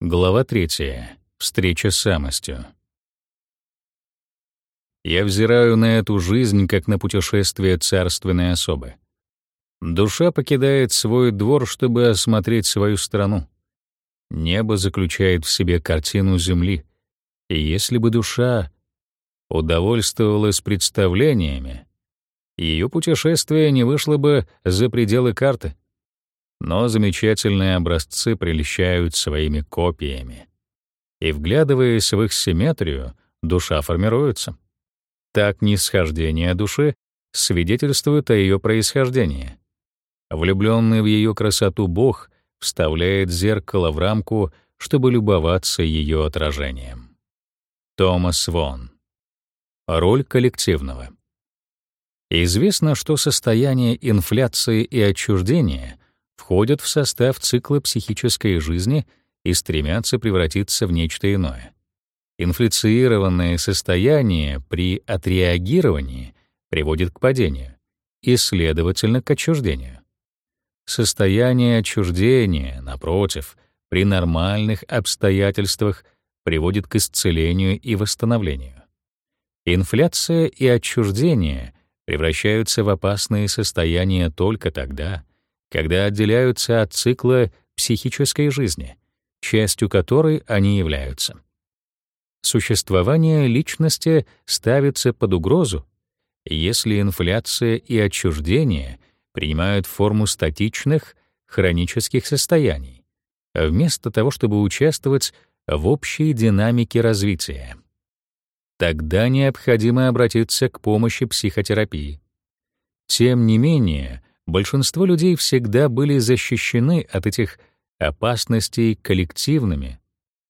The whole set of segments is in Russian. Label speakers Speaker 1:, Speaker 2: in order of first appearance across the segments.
Speaker 1: Глава 3. Встреча с самостью. Я взираю на эту жизнь как на путешествие царственной особы. Душа покидает свой двор, чтобы осмотреть свою страну. Небо заключает в себе картину земли. И если бы душа удовольствовалась представлениями, ее путешествие не вышло бы за пределы карты но замечательные образцы прельщают своими копиями. И вглядываясь в их симметрию, душа формируется. Так нисхождение души свидетельствует о ее происхождении. Влюбленный в ее красоту Бог вставляет зеркало в рамку, чтобы любоваться ее отражением. Томас Вон. Роль коллективного. Известно, что состояние инфляции и отчуждения входят в состав цикла психической жизни и стремятся превратиться в нечто иное. Инфляцированное состояние при отреагировании приводит к падению и, следовательно, к отчуждению. Состояние отчуждения, напротив, при нормальных обстоятельствах приводит к исцелению и восстановлению. Инфляция и отчуждение превращаются в опасные состояния только тогда, когда отделяются от цикла психической жизни, частью которой они являются. Существование личности ставится под угрозу, если инфляция и отчуждение принимают форму статичных, хронических состояний, вместо того, чтобы участвовать в общей динамике развития. Тогда необходимо обратиться к помощи психотерапии. Тем не менее, большинство людей всегда были защищены от этих опасностей коллективными,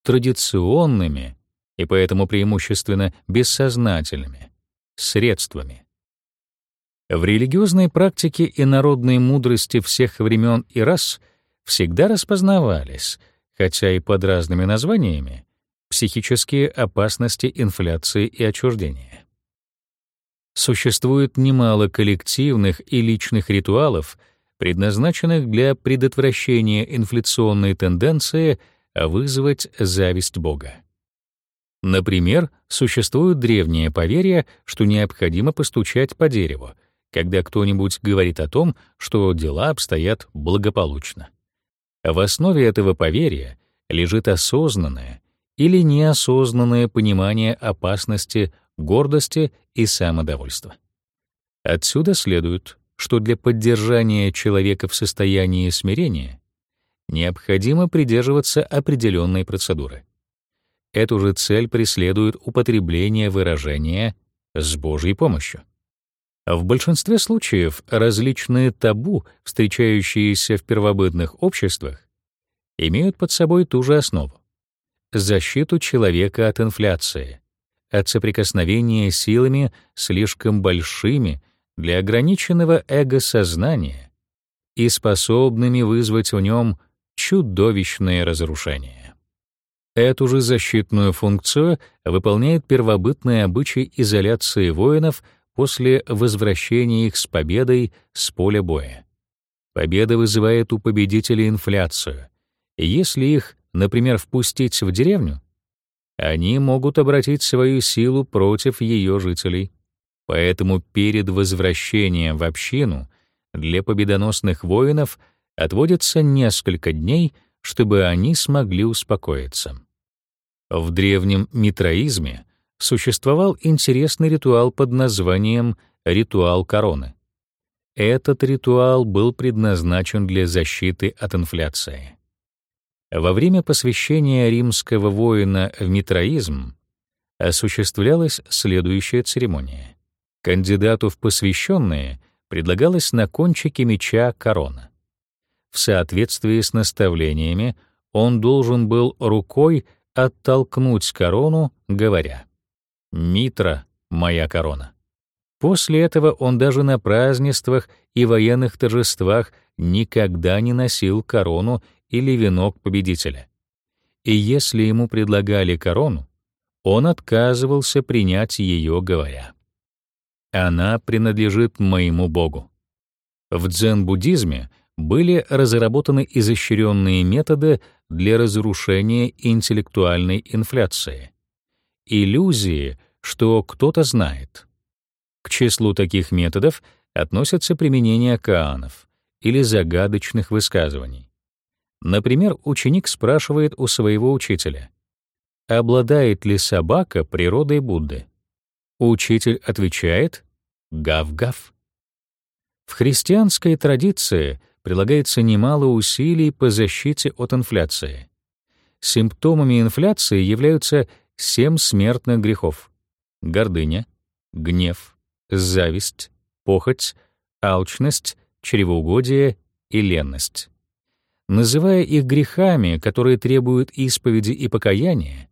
Speaker 1: традиционными и поэтому преимущественно бессознательными средствами. В религиозной практике и народной мудрости всех времен и рас всегда распознавались, хотя и под разными названиями, психические опасности инфляции и отчуждения. Существует немало коллективных и личных ритуалов, предназначенных для предотвращения инфляционной тенденции вызвать зависть Бога. Например, существует древнее поверье, что необходимо постучать по дереву, когда кто-нибудь говорит о том, что дела обстоят благополучно. В основе этого поверья лежит осознанное или неосознанное понимание опасности гордости и самодовольства. Отсюда следует, что для поддержания человека в состоянии смирения необходимо придерживаться определенной процедуры. Эту же цель преследует употребление выражения «с Божьей помощью». В большинстве случаев различные табу, встречающиеся в первобытных обществах, имеют под собой ту же основу — защиту человека от инфляции, от соприкосновения силами слишком большими для ограниченного эго-сознания и способными вызвать в нем чудовищное разрушение. Эту же защитную функцию выполняет первобытный обычай изоляции воинов после возвращения их с победой с поля боя. Победа вызывает у победителей инфляцию, если их, например, впустить в деревню, они могут обратить свою силу против ее жителей. Поэтому перед возвращением в общину для победоносных воинов отводится несколько дней, чтобы они смогли успокоиться. В древнем митраизме существовал интересный ритуал под названием «ритуал короны». Этот ритуал был предназначен для защиты от инфляции. Во время посвящения римского воина в митроизм осуществлялась следующая церемония. Кандидату в посвященные предлагалась на кончике меча корона. В соответствии с наставлениями он должен был рукой оттолкнуть корону, говоря «Митра — моя корона». После этого он даже на празднествах и военных торжествах никогда не носил корону или венок победителя. И если ему предлагали корону, он отказывался принять ее, говоря: "Она принадлежит моему Богу". В дзен-буддизме были разработаны изощренные методы для разрушения интеллектуальной инфляции. Иллюзии, что кто-то знает. К числу таких методов относятся применение каанов или загадочных высказываний. Например, ученик спрашивает у своего учителя, обладает ли собака природой Будды? Учитель отвечает «гав-гав». В христианской традиции прилагается немало усилий по защите от инфляции. Симптомами инфляции являются семь смертных грехов: гордыня, гнев, зависть, похоть, алчность, чревоугодие и ленность. Называя их грехами, которые требуют исповеди и покаяния,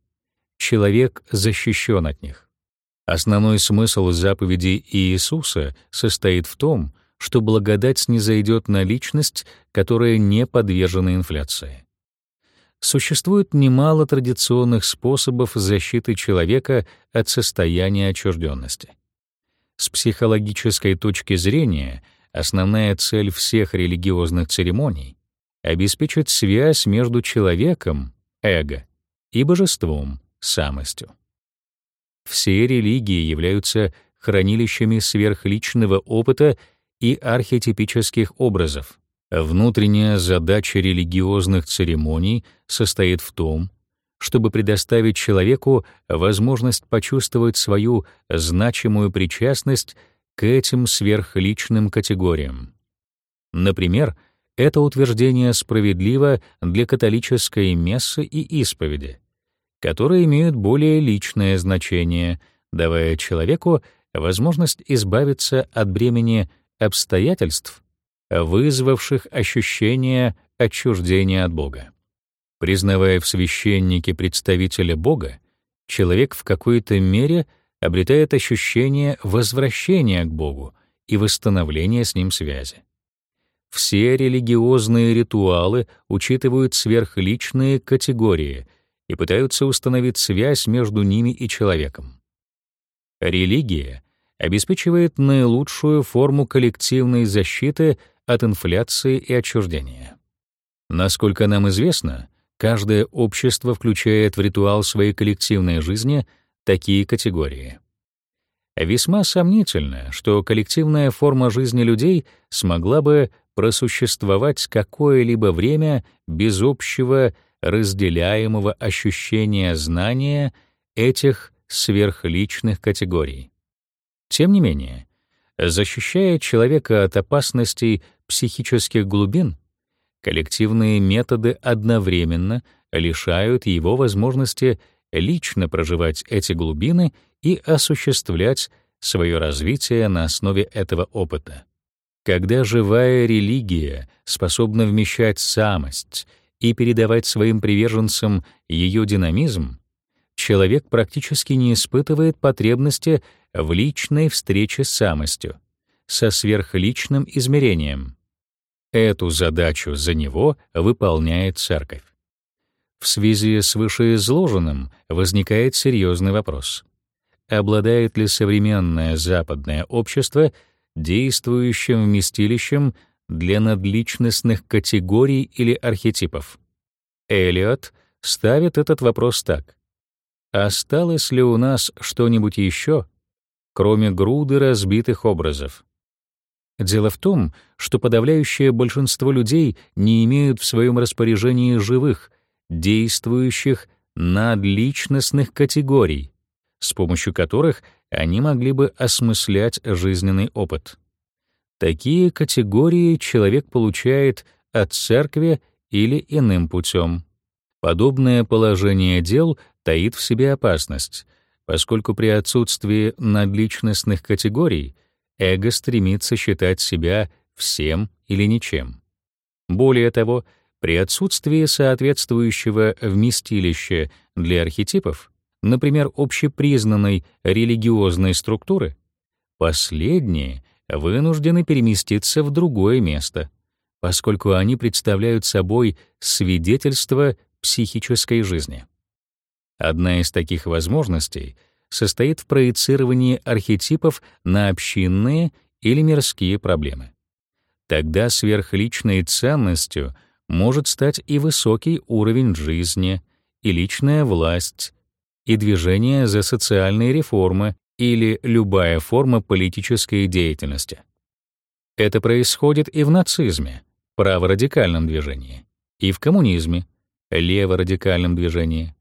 Speaker 1: человек защищен от них. Основной смысл заповедей Иисуса состоит в том, что благодать снизойдет на личность, которая не подвержена инфляции. Существует немало традиционных способов защиты человека от состояния отчужденности. С психологической точки зрения основная цель всех религиозных церемоний — обеспечить связь между человеком, эго, и божеством, самостью. Все религии являются хранилищами сверхличного опыта и архетипических образов. Внутренняя задача религиозных церемоний состоит в том, чтобы предоставить человеку возможность почувствовать свою значимую причастность к этим сверхличным категориям. Например, это утверждение справедливо для католической мессы и исповеди, которые имеют более личное значение, давая человеку возможность избавиться от бремени обстоятельств, вызвавших ощущение отчуждения от Бога. Признавая в священнике представителя Бога, человек в какой-то мере обретает ощущение возвращения к Богу и восстановления с ним связи. Все религиозные ритуалы учитывают сверхличные категории и пытаются установить связь между ними и человеком. Религия обеспечивает наилучшую форму коллективной защиты от инфляции и отчуждения. Насколько нам известно, каждое общество включает в ритуал своей коллективной жизни такие категории. Весьма сомнительно, что коллективная форма жизни людей смогла бы просуществовать какое-либо время без общего разделяемого ощущения знания этих сверхличных категорий. Тем не менее, защищая человека от опасностей психических глубин, коллективные методы одновременно лишают его возможности лично проживать эти глубины и осуществлять свое развитие на основе этого опыта. Когда живая религия способна вмещать самость и передавать своим приверженцам ее динамизм, человек практически не испытывает потребности в личной встрече с самостью, со сверхличным измерением. Эту задачу за него выполняет церковь. В связи с вышеизложенным возникает серьезный вопрос. Обладает ли современное западное общество действующим вместилищем для надличностных категорий или архетипов? Элиот ставит этот вопрос так. Осталось ли у нас что-нибудь еще, кроме груды разбитых образов. Дело в том, что подавляющее большинство людей не имеют в своем распоряжении живых, действующих надличностных категорий, с помощью которых они могли бы осмыслять жизненный опыт. Такие категории человек получает от церкви или иным путем. Подобное положение дел таит в себе опасность, поскольку при отсутствии надличностных категорий эго стремится считать себя всем или ничем. Более того, при отсутствии соответствующего вместилища для архетипов, например, общепризнанной религиозной структуры, последние вынуждены переместиться в другое место, поскольку они представляют собой свидетельство психической жизни. Одна из таких возможностей состоит в проецировании архетипов на общинные или мирские проблемы. тогда сверхличной ценностью может стать и высокий уровень жизни, и личная власть, и движение за социальные реформы или любая форма политической деятельности. Это происходит и в нацизме, праворадикальном движении, и в коммунизме, леворадикальном движении.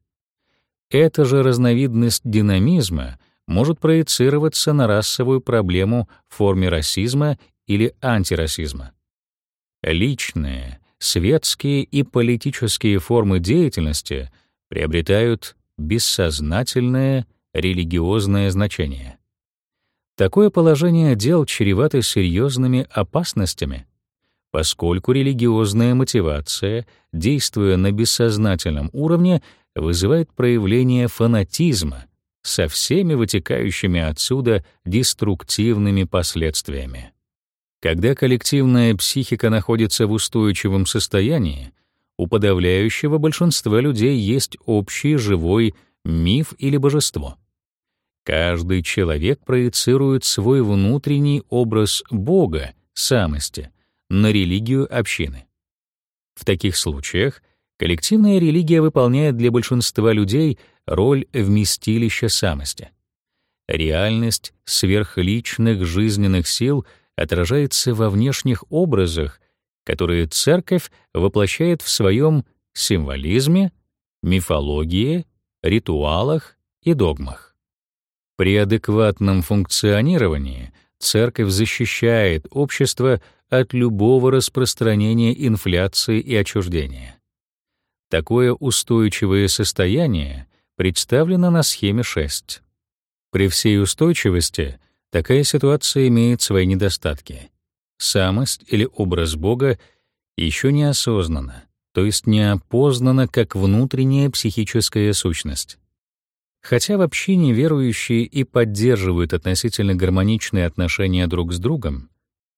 Speaker 1: Эта же разновидность динамизма может проецироваться на расовую проблему в форме расизма или антирасизма. Личные, светские и политические формы деятельности приобретают бессознательное религиозное значение. Такое положение дел чревато серьезными опасностями, поскольку религиозная мотивация, действуя на бессознательном уровне, вызывает проявление фанатизма со всеми вытекающими отсюда деструктивными последствиями. Когда коллективная психика находится в устойчивом состоянии, у подавляющего большинства людей есть общий живой миф или божество. Каждый человек проецирует свой внутренний образ Бога, самости, на религию общины. В таких случаях коллективная религия выполняет для большинства людей роль вместилища самости. Реальность сверхличных жизненных сил отражается во внешних образах, которые церковь воплощает в своем символизме, мифологии, ритуалах и догмах. При адекватном функционировании церковь защищает общество от любого распространения инфляции и отчуждения. Такое устойчивое состояние представлено на схеме 6. При всей устойчивости такая ситуация имеет свои недостатки. Самость или образ Бога еще не осознана, то есть не опознана как внутренняя психическая сущность. Хотя в общине верующие и поддерживают относительно гармоничные отношения друг с другом,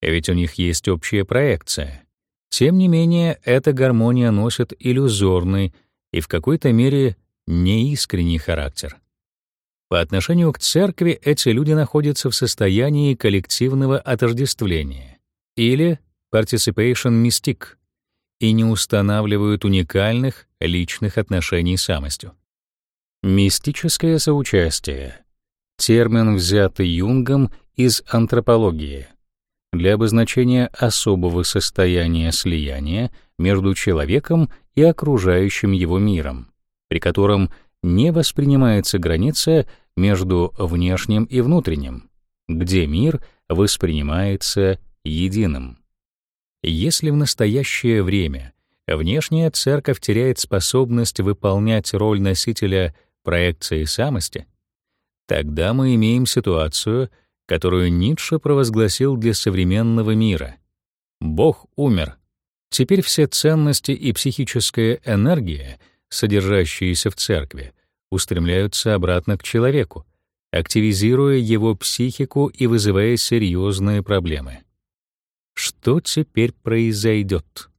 Speaker 1: ведь у них есть общая проекция. Тем не менее, эта гармония носит иллюзорный и в какой-то мере неискренний характер. По отношению к церкви эти люди находятся в состоянии коллективного отождествления или participation mystic и не устанавливают уникальных личных отношений с самостью. Мистическое соучастие — термин, взятый Юнгом из антропологии — для обозначения особого состояния слияния между человеком и окружающим его миром, при котором не воспринимается граница между внешним и внутренним, где мир воспринимается единым. Если в настоящее время внешняя церковь теряет способность выполнять роль носителя проекции самости, тогда мы имеем ситуацию — которую Ницше провозгласил для современного мира. Бог умер. Теперь все ценности и психическая энергия, содержащиеся в церкви, устремляются обратно к человеку, активизируя его психику и вызывая серьезные проблемы. Что теперь произойдет?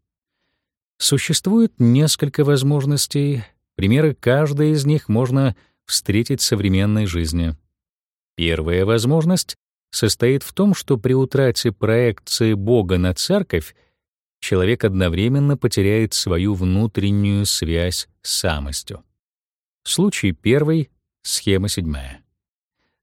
Speaker 1: Существует несколько возможностей, примеры каждой из них можно встретить в современной жизни. Первая возможность состоит в том, что при утрате проекции Бога на церковь человек одновременно потеряет свою внутреннюю связь с самостью. Случай первый, схема седьмая.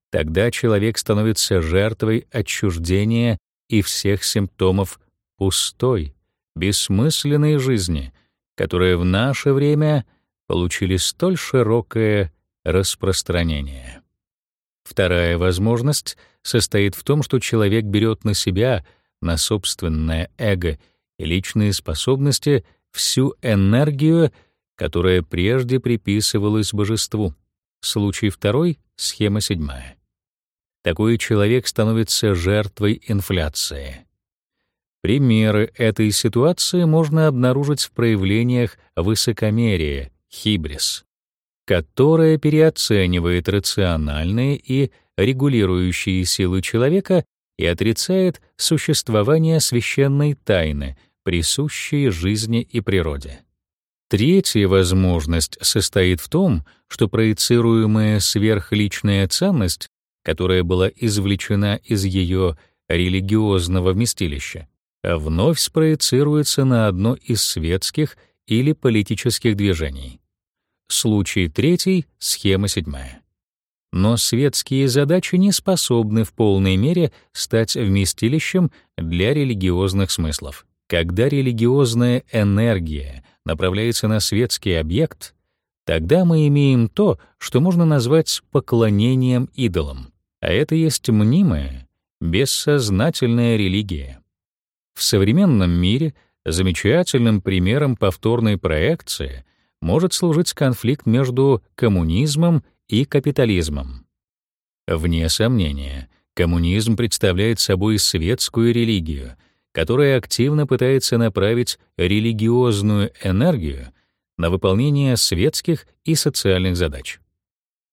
Speaker 1: Тогда человек становится жертвой отчуждения и всех симптомов пустой, бессмысленной жизни, которые в наше время получили столь широкое распространение. Вторая возможность состоит в том, что человек берет на себя, на собственное эго и личные способности всю энергию, которая прежде приписывалась божеству. Случай второй, схема седьмая. Такой человек становится жертвой инфляции. Примеры этой ситуации можно обнаружить в проявлениях высокомерия, хибрис которая переоценивает рациональные и регулирующие силы человека и отрицает существование священной тайны, присущей жизни и природе. Третья возможность состоит в том, что проецируемая сверхличная ценность, которая была извлечена из ее религиозного вместилища, вновь спроецируется на одно из светских или политических движений. Случай третий, схема седьмая. Но светские задачи не способны в полной мере стать вместилищем для религиозных смыслов. Когда религиозная энергия направляется на светский объект, тогда мы имеем то, что можно назвать поклонением идолам, а это есть мнимая, бессознательная религия. В современном мире замечательным примером повторной проекции может служить конфликт между коммунизмом и капитализмом. Вне сомнения, коммунизм представляет собой светскую религию, которая активно пытается направить религиозную энергию на выполнение светских и социальных задач.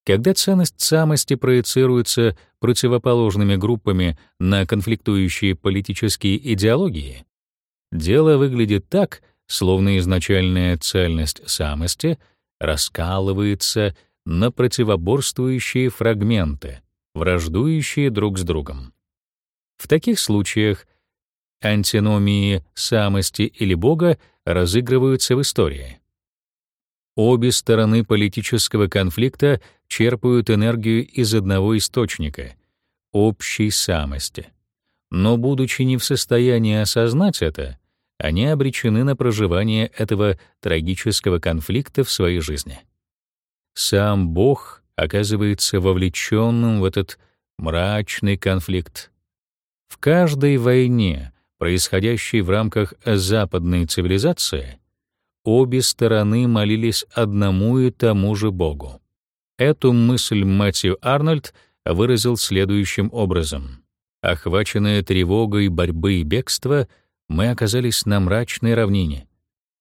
Speaker 1: Когда ценность самости проецируется противоположными группами на конфликтующие политические идеологии, дело выглядит так, словно изначальная цельность самости раскалывается на противоборствующие фрагменты, враждующие друг с другом. В таких случаях антиномии самости или Бога разыгрываются в истории. Обе стороны политического конфликта черпают энергию из одного источника — общей самости. Но, будучи не в состоянии осознать это, они обречены на проживание этого трагического конфликта в своей жизни. Сам Бог оказывается вовлеченным в этот мрачный конфликт. В каждой войне происходящей в рамках западной цивилизации, обе стороны молились одному и тому же Богу. Эту мысль Мэтью Арнольд выразил следующим образом. Охваченные тревогой борьбы и бегства, мы оказались на мрачной равнине,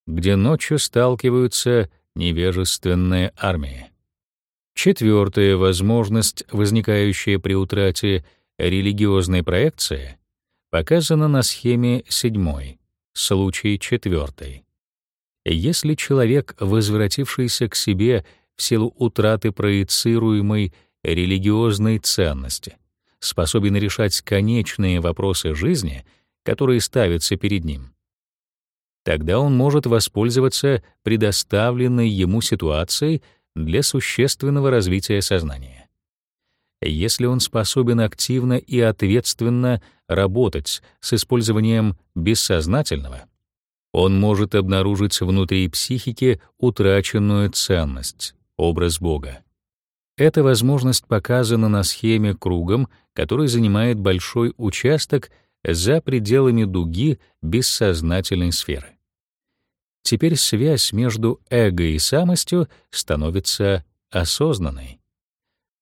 Speaker 1: где ночью сталкиваются невежественные армии. Четвертая возможность, возникающая при утрате религиозной проекции, показано на схеме седьмой, случай четвертый. Если человек, возвратившийся к себе в силу утраты проецируемой религиозной ценности, способен решать конечные вопросы жизни, которые ставятся перед ним, тогда он может воспользоваться предоставленной ему ситуацией для существенного развития сознания. Если он способен активно и ответственно работать с использованием бессознательного, он может обнаружить внутри психики утраченную ценность, образ Бога. Эта возможность показана на схеме кругом, который занимает большой участок за пределами дуги бессознательной сферы. Теперь связь между эго и самостью становится осознанной.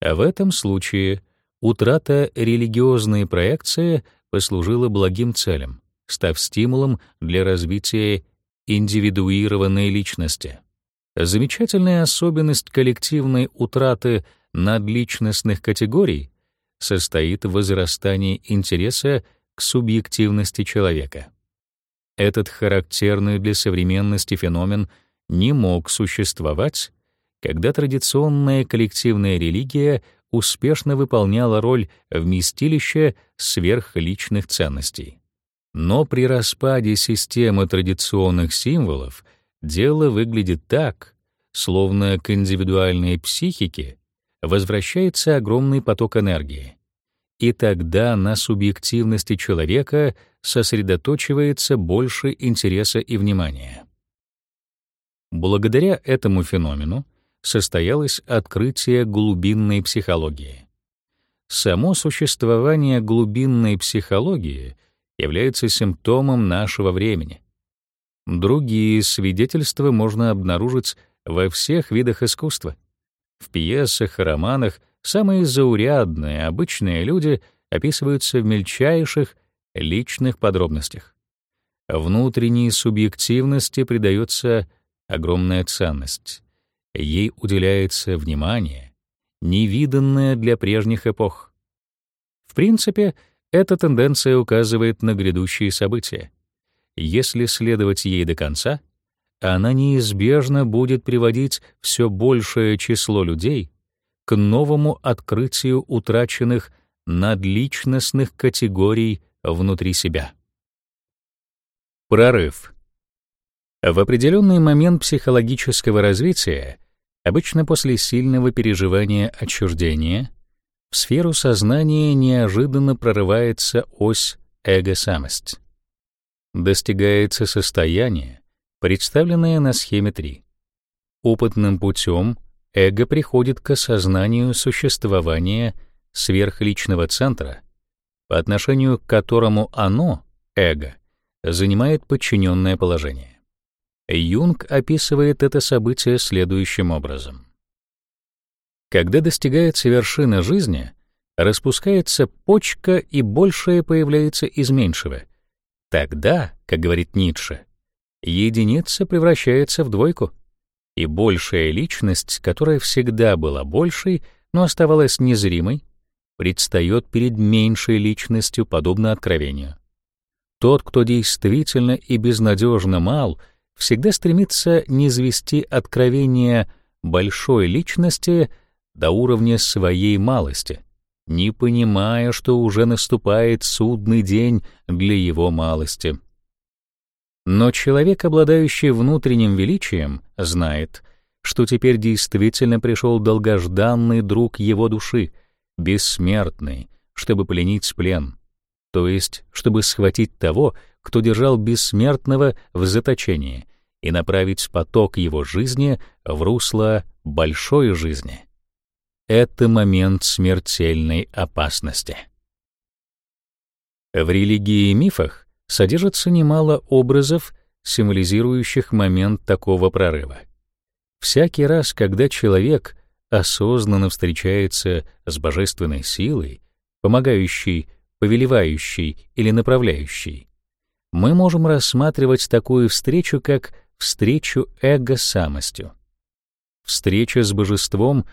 Speaker 1: А в этом случае утрата религиозной проекции послужила благим целям, став стимулом для развития индивидуированной личности. Замечательная особенность коллективной утраты надличностных категорий состоит в возрастании интереса к субъективности человека. Этот характерный для современности феномен не мог существовать когда традиционная коллективная религия успешно выполняла роль вместилища сверхличных ценностей. Но при распаде системы традиционных символов дело выглядит так, словно к индивидуальной психике возвращается огромный поток энергии. И тогда на субъективности человека сосредоточивается больше интереса и внимания. Благодаря этому феномену состоялось открытие глубинной психологии. Само существование глубинной психологии является симптомом нашего времени. Другие свидетельства можно обнаружить во всех видах искусства. В пьесах, романах самые заурядные, обычные люди описываются в мельчайших личных подробностях. Внутренней субъективности придается огромная ценность ей уделяется внимание, невиданное для прежних эпох. В принципе, эта тенденция указывает на грядущие события. Если следовать ей до конца, она неизбежно будет приводить все большее число людей к новому открытию утраченных надличностных категорий внутри себя. Прорыв. В определенный момент психологического развития, обычно после сильного переживания отчуждения, в сферу сознания неожиданно прорывается ось эго-самость. Достигается состояние, представленное на схеме 3. Опытным путем эго приходит к осознанию существования сверхличного центра, по отношению к которому оно, эго, занимает подчиненное положение. Юнг описывает это событие следующим образом. Когда достигается вершина жизни, распускается почка и большее появляется из меньшего. Тогда, как говорит Ницше, единица превращается в двойку, и большая личность, которая всегда была большей, но оставалась незримой, предстает перед меньшей личностью, подобно откровению. Тот, кто действительно и безнадежно мал, всегда стремится низвести откровение большой личности до уровня своей малости, не понимая, что уже наступает судный день для его малости. Но человек, обладающий внутренним величием, знает, что теперь действительно пришел долгожданный друг его души, бессмертный, чтобы пленить плен, то есть чтобы схватить того, кто держал бессмертного в заточении, и направить поток его жизни в русло большой жизни. Это момент смертельной опасности. В религии и мифах содержится немало образов, символизирующих момент такого прорыва. Всякий раз, когда человек осознанно встречается с божественной силой, помогающей, повелевающей или направляющей, мы можем рассматривать такую встречу как встречу эго-самостью. Встреча с божеством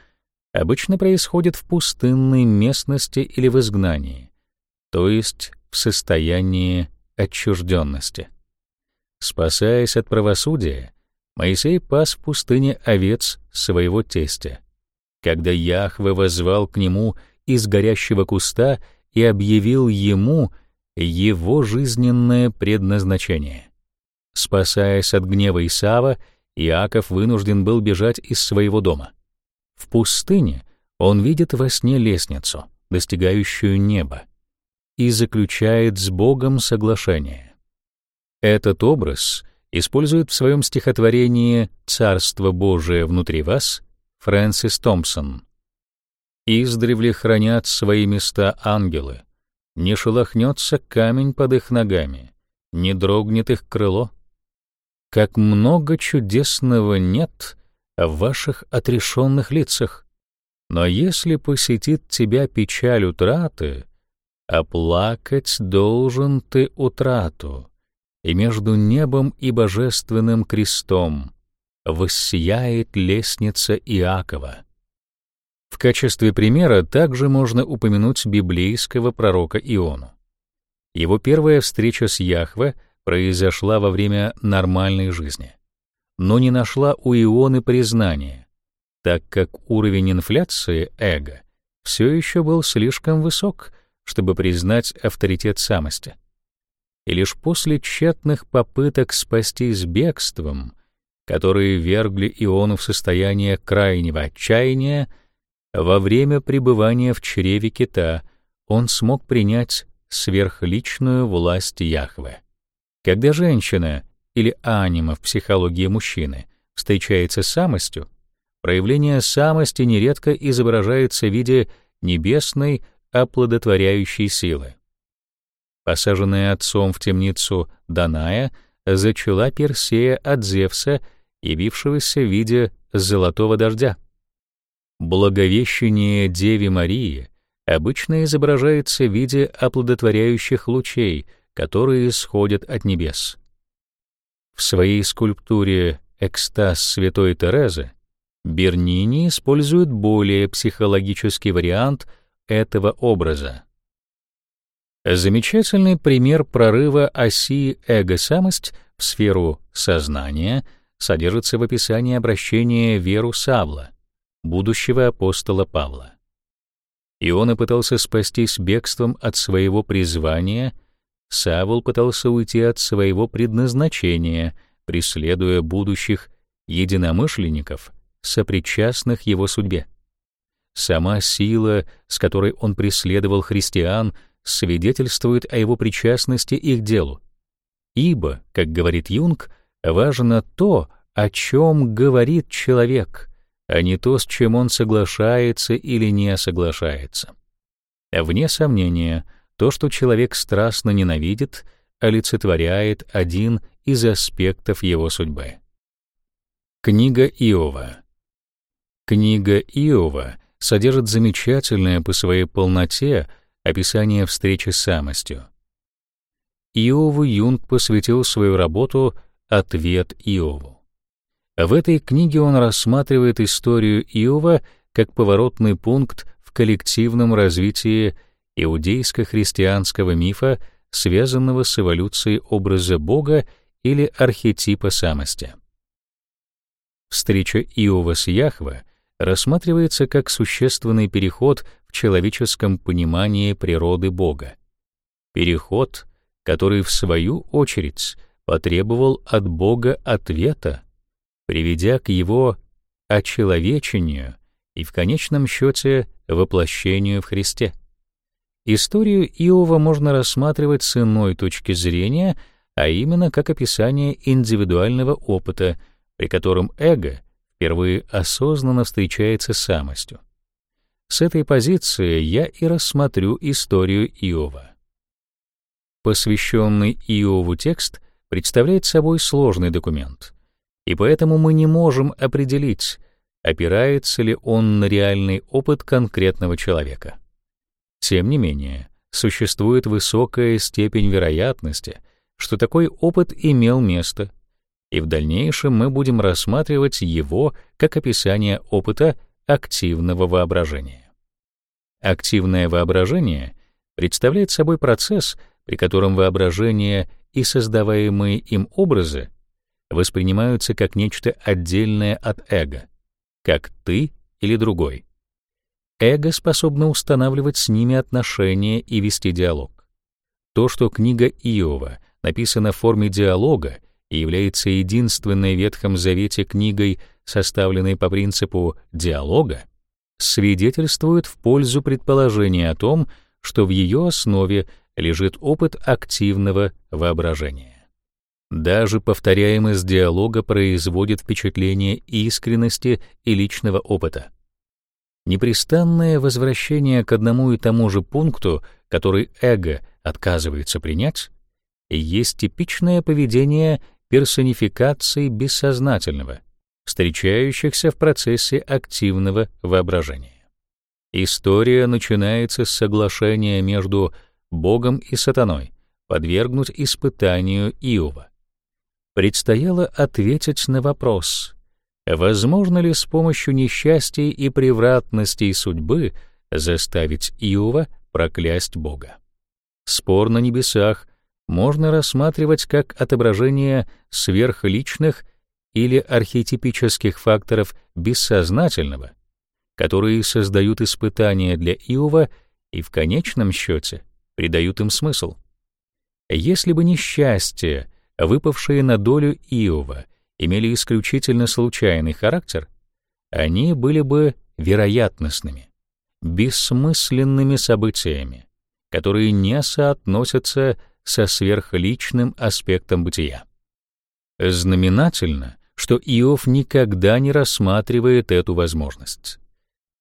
Speaker 1: обычно происходит в пустынной местности или в изгнании, то есть в состоянии отчужденности. Спасаясь от правосудия, Моисей пас в пустыне овец своего тестя. Когда Яхве возвал к нему из горящего куста и объявил ему его жизненное предназначение. Спасаясь от гнева Исава, Иаков вынужден был бежать из своего дома. В пустыне он видит во сне лестницу, достигающую неба, и заключает с Богом соглашение. Этот образ использует в своем стихотворении «Царство Божие внутри вас» Фрэнсис Томпсон. «Издревле хранят свои места ангелы, не шелохнется камень под их ногами, не дрогнет их крыло, как много чудесного нет в ваших отрешенных лицах. Но если посетит тебя печаль утраты, оплакать должен ты утрату, и между небом и божественным крестом воссияет лестница Иакова. В качестве примера также можно упомянуть библейского пророка Иону. Его первая встреча с Яхве произошла во время нормальной жизни, но не нашла у Ионы признания, так как уровень инфляции эго все еще был слишком высок, чтобы признать авторитет самости. И лишь после тщетных попыток спастись бегством, которые вергли Иону в состояние крайнего отчаяния, во время пребывания в чреве кита он смог принять сверхличную власть Яхве. Когда женщина или анима в психологии мужчины встречается с самостью, проявление самости нередко изображается в виде небесной оплодотворяющей силы. Посаженная отцом в темницу Даная зачала Персея от Зевса, явившегося в виде золотого дождя. Благовещение Деве Марии обычно изображается в виде оплодотворяющих лучей, которые исходят от небес. В своей скульптуре «Экстаз святой Терезы» Бернини использует более психологический вариант этого образа. Замечательный пример прорыва оси эго-самость в сферу сознания содержится в описании обращения Веру Савла, будущего апостола Павла. Иона пытался спастись бегством от своего призвания — Савл пытался уйти от своего предназначения, преследуя будущих единомышленников, сопричастных его судьбе. Сама сила, с которой он преследовал христиан, свидетельствует о его причастности их делу. Ибо, как говорит Юнг, важно то, о чем говорит человек, а не то, с чем он соглашается или не соглашается. Вне сомнения, то, что человек страстно ненавидит, олицетворяет один из аспектов его судьбы. Книга Иова. Книга Иова содержит замечательное по своей полноте описание встречи с самостью. Иову Юнг посвятил свою работу «Ответ Иову». В этой книге он рассматривает историю Иова как поворотный пункт в коллективном развитии иудейско-христианского мифа, связанного с эволюцией образа Бога или архетипа самости. Встреча Иова с Яхве рассматривается как существенный переход в человеческом понимании природы Бога. Переход, который в свою очередь потребовал от Бога ответа, приведя к его очеловечению и в конечном счете воплощению в Христе. Историю Иова можно рассматривать с иной точки зрения, а именно как описание индивидуального опыта, при котором эго впервые осознанно встречается с самостью. С этой позиции я и рассмотрю историю Иова. Посвященный Иову текст представляет собой сложный документ, и поэтому мы не можем определить, опирается ли он на реальный опыт конкретного человека. Тем не менее, существует высокая степень вероятности, что такой опыт имел место, и в дальнейшем мы будем рассматривать его как описание опыта активного воображения. Активное воображение представляет собой процесс, при котором воображение и создаваемые им образы воспринимаются как нечто отдельное от эго, как ты или другой. Эго способно устанавливать с ними отношения и вести диалог. То, что книга Иова написана в форме диалога и является единственной в Ветхом Завете книгой, составленной по принципу диалога, свидетельствует в пользу предположения о том, что в ее основе лежит опыт активного воображения. Даже повторяемость диалога производит впечатление искренности и личного опыта. Непрестанное возвращение к одному и тому же пункту, который эго отказывается принять, есть типичное поведение персонификации бессознательного, встречающихся в процессе активного воображения. История начинается с соглашения между Богом и сатаной подвергнуть испытанию Иова. Предстояло ответить на вопрос, Возможно ли с помощью несчастий и превратностей судьбы заставить Иова проклясть Бога? Спор на небесах можно рассматривать как отображение сверхличных или архетипических факторов бессознательного, которые создают испытания для Иова и в конечном счете придают им смысл. Если бы несчастье, выпавшее на долю Иова, имели исключительно случайный характер, они были бы вероятностными, бессмысленными событиями, которые не соотносятся со сверхличным аспектом бытия. Знаменательно, что Иов никогда не рассматривает эту возможность.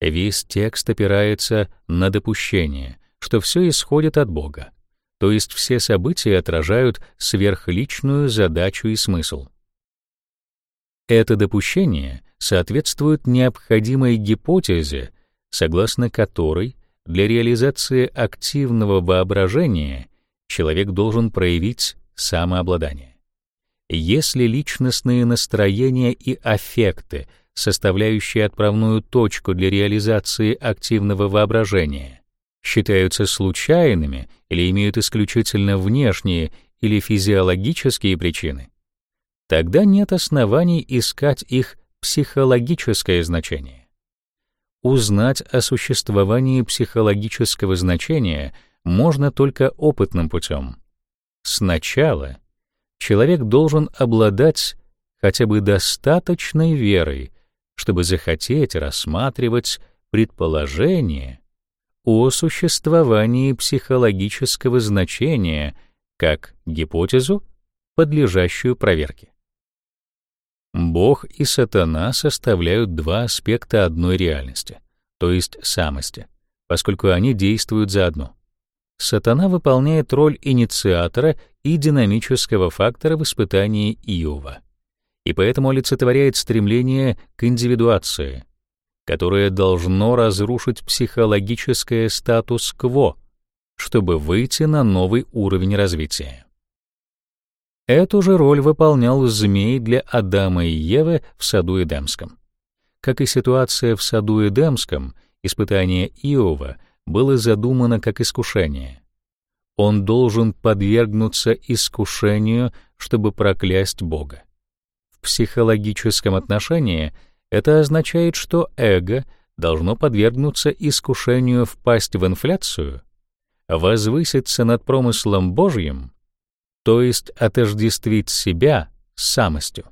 Speaker 1: Весь текст опирается на допущение, что все исходит от Бога, то есть все события отражают сверхличную задачу и смысл. Это допущение соответствует необходимой гипотезе, согласно которой для реализации активного воображения человек должен проявить самообладание. Если личностные настроения и аффекты, составляющие отправную точку для реализации активного воображения, считаются случайными или имеют исключительно внешние или физиологические причины, тогда нет оснований искать их психологическое значение. Узнать о существовании психологического значения можно только опытным путем. Сначала человек должен обладать хотя бы достаточной верой, чтобы захотеть рассматривать предположение о существовании психологического значения как гипотезу, подлежащую проверке. Бог и сатана составляют два аспекта одной реальности, то есть самости, поскольку они действуют заодно. Сатана выполняет роль инициатора и динамического фактора в испытании Иова, и поэтому олицетворяет стремление к индивидуации, которое должно разрушить психологическое статус-кво, чтобы выйти на новый уровень развития. Эту же роль выполнял змей для Адама и Евы в саду Эдемском. Как и ситуация в саду Эдемском, испытание Иова было задумано как искушение. Он должен подвергнуться искушению, чтобы проклясть Бога. В психологическом отношении это означает, что эго должно подвергнуться искушению впасть в инфляцию, возвыситься над промыслом Божьим, то есть отождествить себя с самостью.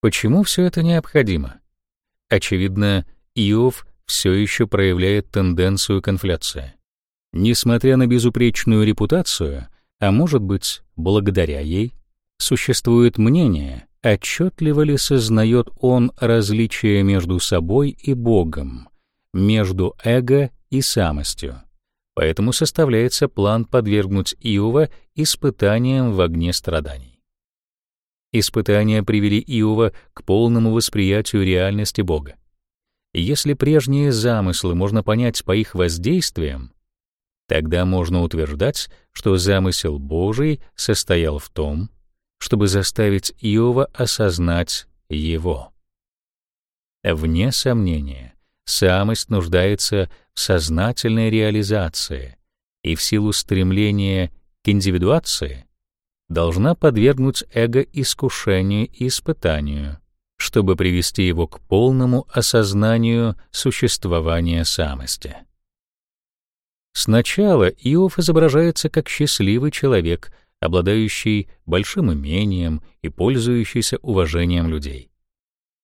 Speaker 1: Почему все это необходимо? Очевидно, Иов все еще проявляет тенденцию к инфляции. Несмотря на безупречную репутацию, а может быть, благодаря ей, существует мнение, отчетливо ли сознает он различие между собой и Богом, между эго и самостью. Поэтому составляется план подвергнуть Иова испытаниям в огне страданий. Испытания привели Иова к полному восприятию реальности Бога. Если прежние замыслы можно понять по их воздействиям, тогда можно утверждать, что замысел Божий состоял в том, чтобы заставить Иова осознать его. Вне сомнения, самость нуждается в сознательной реализации и в силу стремления к индивидуации должна подвергнуть эго искушению и испытанию, чтобы привести его к полному осознанию существования самости. Сначала Иов изображается как счастливый человек — обладающий большим имением и пользующийся уважением людей.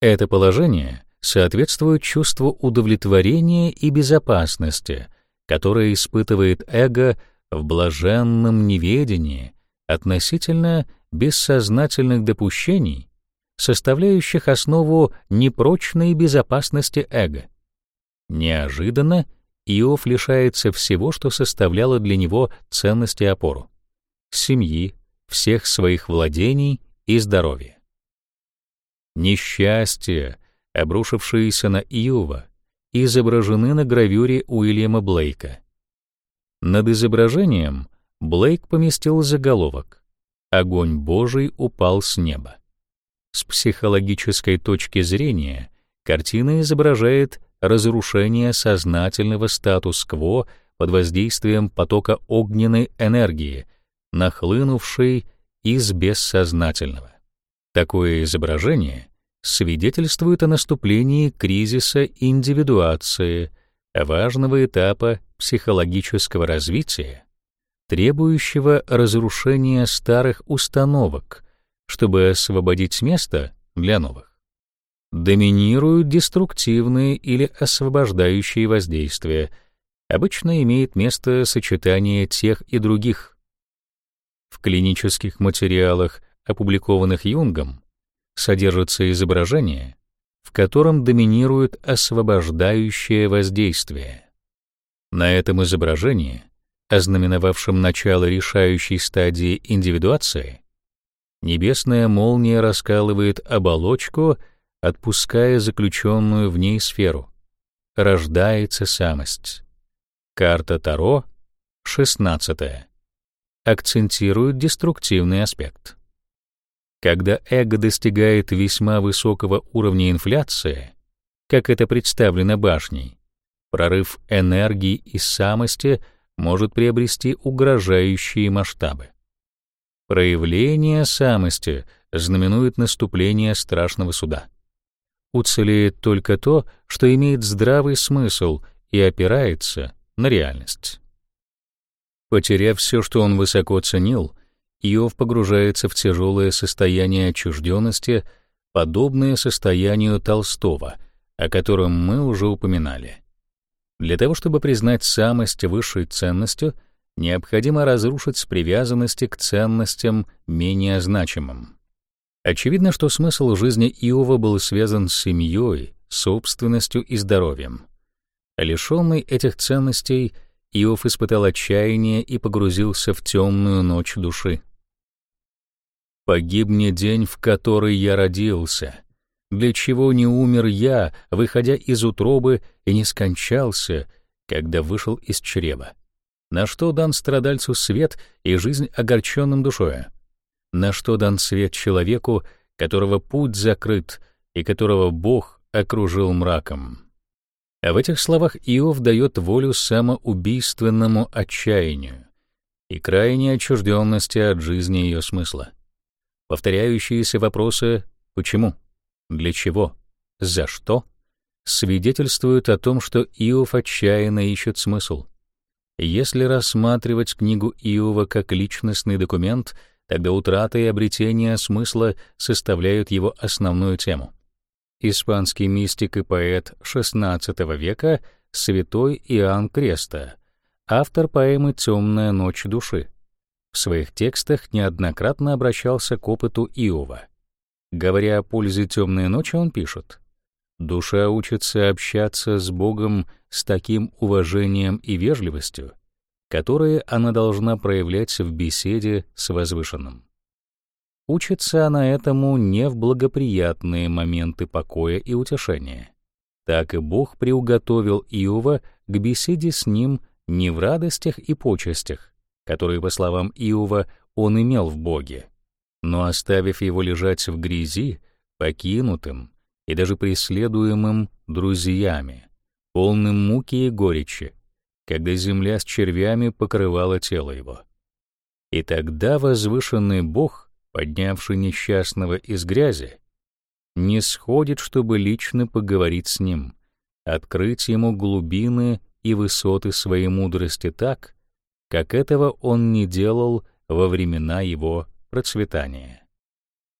Speaker 1: Это положение соответствует чувству удовлетворения и безопасности, которое испытывает эго в блаженном неведении относительно бессознательных допущений, составляющих основу непрочной безопасности эго. Неожиданно Иов лишается всего, что составляло для него ценность и опору семьи, всех своих владений и здоровья. Несчастья, обрушившиеся на Иова, изображены на гравюре Уильяма Блейка. Над изображением Блейк поместил заголовок «Огонь Божий упал с неба». С психологической точки зрения картина изображает разрушение сознательного статус-кво под воздействием потока огненной энергии — нахлынувшей из бессознательного. Такое изображение свидетельствует о наступлении кризиса индивидуации, важного этапа психологического развития, требующего разрушения старых установок, чтобы освободить место для новых. Доминируют деструктивные или освобождающие воздействия. Обычно имеет место сочетание тех и других, в клинических материалах, опубликованных Юнгом, содержится изображение, в котором доминирует освобождающее воздействие. На этом изображении, ознаменовавшем начало решающей стадии индивидуации, небесная молния раскалывает оболочку, отпуская заключенную в ней сферу. Рождается самость. Карта Таро, 16 акцентирует деструктивный аспект. Когда эго достигает весьма высокого уровня инфляции, как это представлено башней, прорыв энергии и самости может приобрести угрожающие масштабы. Проявление самости знаменует наступление страшного суда. Уцелеет только то, что имеет здравый смысл и опирается на реальность. Потеряв все, что он высоко ценил, Иов погружается в тяжелое состояние отчужденности, подобное состоянию Толстого, о котором мы уже упоминали. Для того, чтобы признать самость высшей ценностью, необходимо разрушить привязанности к ценностям менее значимым. Очевидно, что смысл жизни Иова был связан с семьей, собственностью и здоровьем. Лишенный этих ценностей, Иов испытал отчаяние и погрузился в темную ночь души. «Погибнет день, в который я родился. Для чего не умер я, выходя из утробы, и не скончался, когда вышел из чрева? На что дан страдальцу свет и жизнь огорченным душою? На что дан свет человеку, которого путь закрыт и которого Бог окружил мраком?» А в этих словах Иов дает волю самоубийственному отчаянию и крайней отчужденности от жизни ее смысла. Повторяющиеся вопросы «почему?», «для чего?», «за что?» свидетельствуют о том, что Иов отчаянно ищет смысл. Если рассматривать книгу Иова как личностный документ, тогда утрата и обретение смысла составляют его основную тему испанский мистик и поэт XVI века святой Иоанн Креста, автор поэмы «Темная ночь души». В своих текстах неоднократно обращался к опыту Иова. Говоря о пользе темной ночи, он пишет, «Душа учится общаться с Богом с таким уважением и вежливостью, которые она должна проявлять в беседе с Возвышенным. Учится она этому не в благоприятные моменты покоя и утешения. Так и Бог приуготовил Иова к беседе с ним не в радостях и почестях, которые, по словам Иова, он имел в Боге, но оставив его лежать в грязи, покинутым и даже преследуемым друзьями, полным муки и горечи, когда земля с червями покрывала тело его. И тогда возвышенный Бог поднявший несчастного из грязи, не сходит, чтобы лично поговорить с ним, открыть ему глубины и высоты своей мудрости так, как этого он не делал во времена его процветания.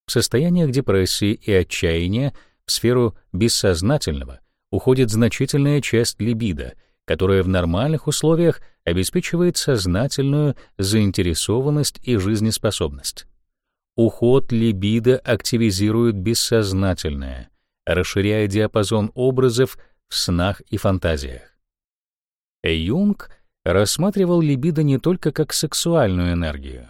Speaker 1: В состояниях депрессии и отчаяния в сферу бессознательного уходит значительная часть либидо, которая в нормальных условиях обеспечивает сознательную заинтересованность и жизнеспособность. Уход либидо активизирует бессознательное, расширяя диапазон образов в снах и фантазиях. Юнг рассматривал либидо не только как сексуальную энергию.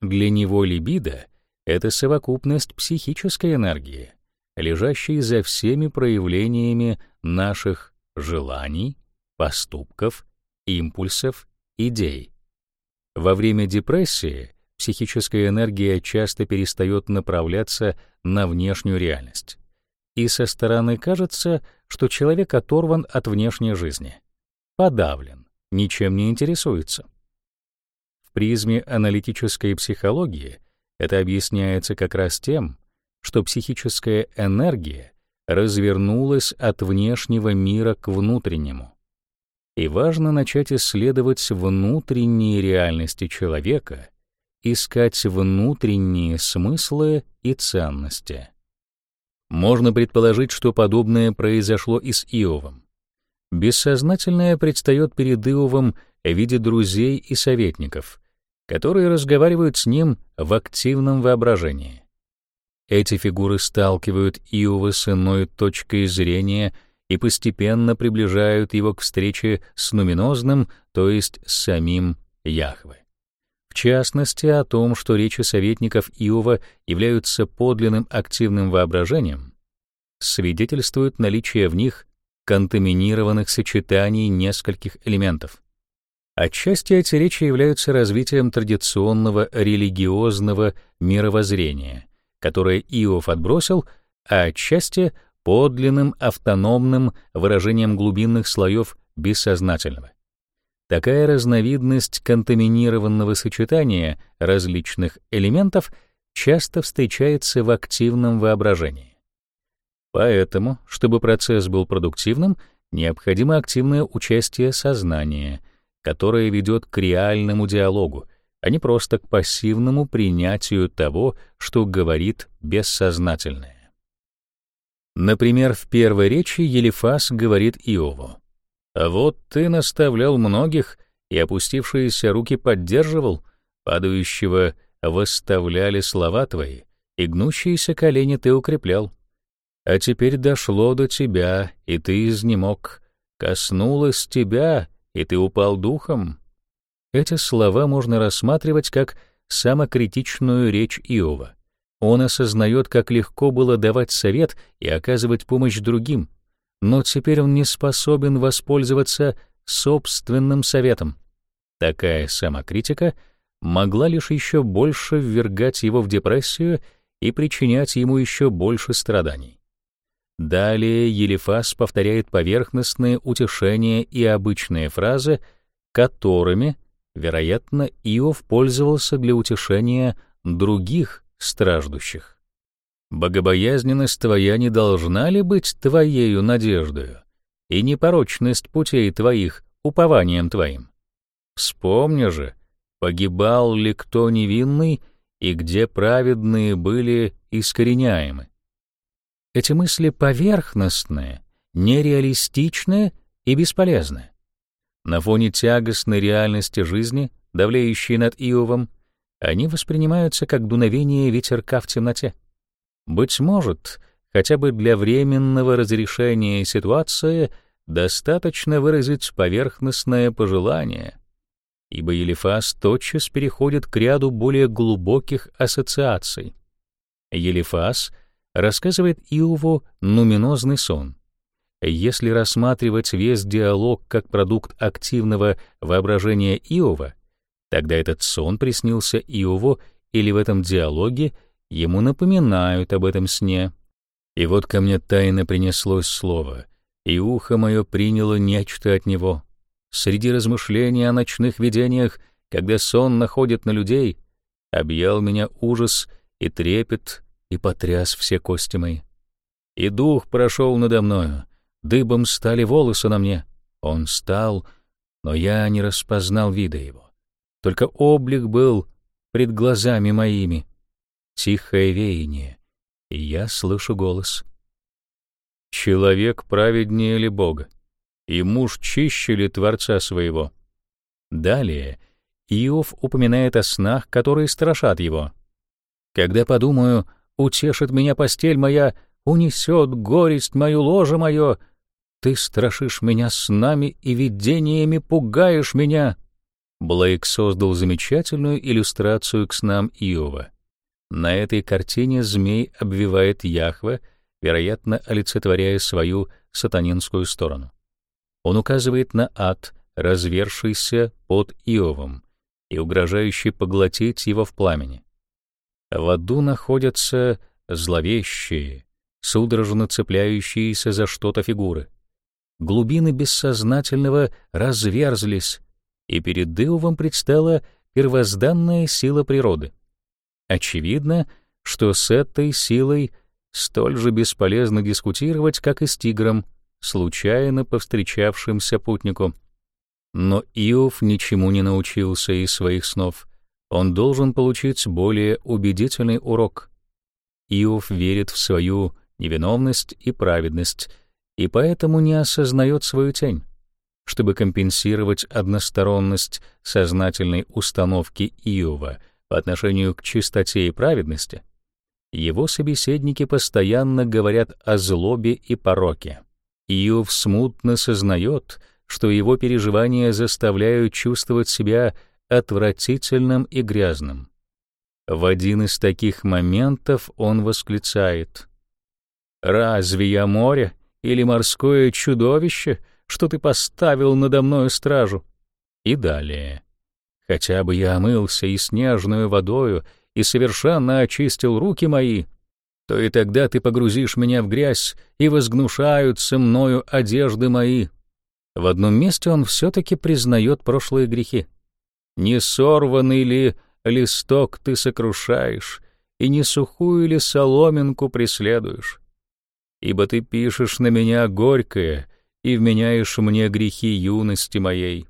Speaker 1: Для него либидо — это совокупность психической энергии, лежащей за всеми проявлениями наших желаний, поступков, импульсов, идей. Во время депрессии психическая энергия часто перестает направляться на внешнюю реальность. И со стороны кажется, что человек оторван от внешней жизни, подавлен, ничем не интересуется. В призме аналитической психологии это объясняется как раз тем, что психическая энергия развернулась от внешнего мира к внутреннему. И важно начать исследовать внутренние реальности человека искать внутренние смыслы и ценности. Можно предположить, что подобное произошло и с Иовом. Бессознательное предстает перед Иовом в виде друзей и советников, которые разговаривают с ним в активном воображении. Эти фигуры сталкивают Иова с иной точкой зрения и постепенно приближают его к встрече с нуминозным, то есть с самим Яхве частности о том, что речи советников Иова являются подлинным активным воображением, свидетельствует наличие в них контаминированных сочетаний нескольких элементов. Отчасти эти речи являются развитием традиционного религиозного мировоззрения, которое Иов отбросил, а отчасти подлинным автономным выражением глубинных слоев бессознательного. Такая разновидность контаминированного сочетания различных элементов часто встречается в активном воображении. Поэтому, чтобы процесс был продуктивным, необходимо активное участие сознания, которое ведет к реальному диалогу, а не просто к пассивному принятию того, что говорит бессознательное. Например, в первой речи Елифас говорит Иову, «А вот ты наставлял многих, и опустившиеся руки поддерживал, падающего восставляли слова твои, и гнущиеся колени ты укреплял. А теперь дошло до тебя, и ты изнемог, коснулось тебя, и ты упал духом». Эти слова можно рассматривать как самокритичную речь Иова. Он осознает, как легко было давать совет и оказывать помощь другим, но теперь он не способен воспользоваться собственным советом. Такая самокритика могла лишь еще больше ввергать его в депрессию и причинять ему еще больше страданий. Далее Елифас повторяет поверхностные утешения и обычные фразы, которыми — Вероятно, Иов пользовался для утешения других страждущих. Богобоязненность твоя не должна ли быть твоею надеждою, и непорочность путей твоих упованием твоим? Вспомни же, погибал ли кто невинный, и где праведные были искореняемы. Эти мысли поверхностные, нереалистичные и бесполезные. На фоне тягостной реальности жизни, давлеющей над Иовом, они воспринимаются как дуновение ветерка в темноте. Быть может, хотя бы для временного разрешения ситуации достаточно выразить поверхностное пожелание, ибо Елифас тотчас переходит к ряду более глубоких ассоциаций. Елифас рассказывает Иову нуминозный сон, если рассматривать весь диалог как продукт активного воображения Иова, тогда этот сон приснился Иову или в этом диалоге ему напоминают об этом сне. И вот ко мне тайно принеслось слово, и ухо мое приняло нечто от него. Среди размышлений о ночных видениях, когда сон находит на людей, объял меня ужас и трепет, и потряс все кости мои. И дух прошел надо мною, Дыбом стали волосы на мне. Он стал, но я не распознал вида его. Только облик был пред глазами моими. Тихое веяние, и я слышу голос. Человек праведнее ли Бога? И муж чище ли Творца своего? Далее Иов упоминает о снах, которые страшат его. Когда подумаю, утешит меня постель моя, унесет горесть мою ложе мое, ты страшишь меня снами и видениями, пугаешь меня. Блейк создал замечательную иллюстрацию к снам Иова. На этой картине змей обвивает Яхве, вероятно, олицетворяя свою сатанинскую сторону. Он указывает на ад, развершийся под Иовом и угрожающий поглотить его в пламени. В аду находятся зловещие, судорожно цепляющиеся за что-то фигуры глубины бессознательного разверзлись, и перед Деувом предстала первозданная сила природы. Очевидно, что с этой силой столь же бесполезно дискутировать, как и с тигром, случайно повстречавшимся путнику. Но Иов ничему не научился из своих снов. Он должен получить более убедительный урок. Иов верит в свою невиновность и праведность — и поэтому не осознает свою тень. Чтобы компенсировать односторонность сознательной установки Иова по отношению к чистоте и праведности, его собеседники постоянно говорят о злобе и пороке. Иов смутно сознает, что его переживания заставляют чувствовать себя отвратительным и грязным. В один из таких моментов он восклицает «Разве я море, или морское чудовище, что ты поставил надо мною стражу. И далее. Хотя бы я омылся и снежную водою, и совершенно очистил руки мои, то и тогда ты погрузишь меня в грязь, и возгнушаются мною одежды мои. В одном месте он все-таки признает прошлые грехи. Не сорванный ли листок ты сокрушаешь, и не сухую ли соломинку преследуешь? ибо ты пишешь на меня горькое и вменяешь мне грехи юности моей.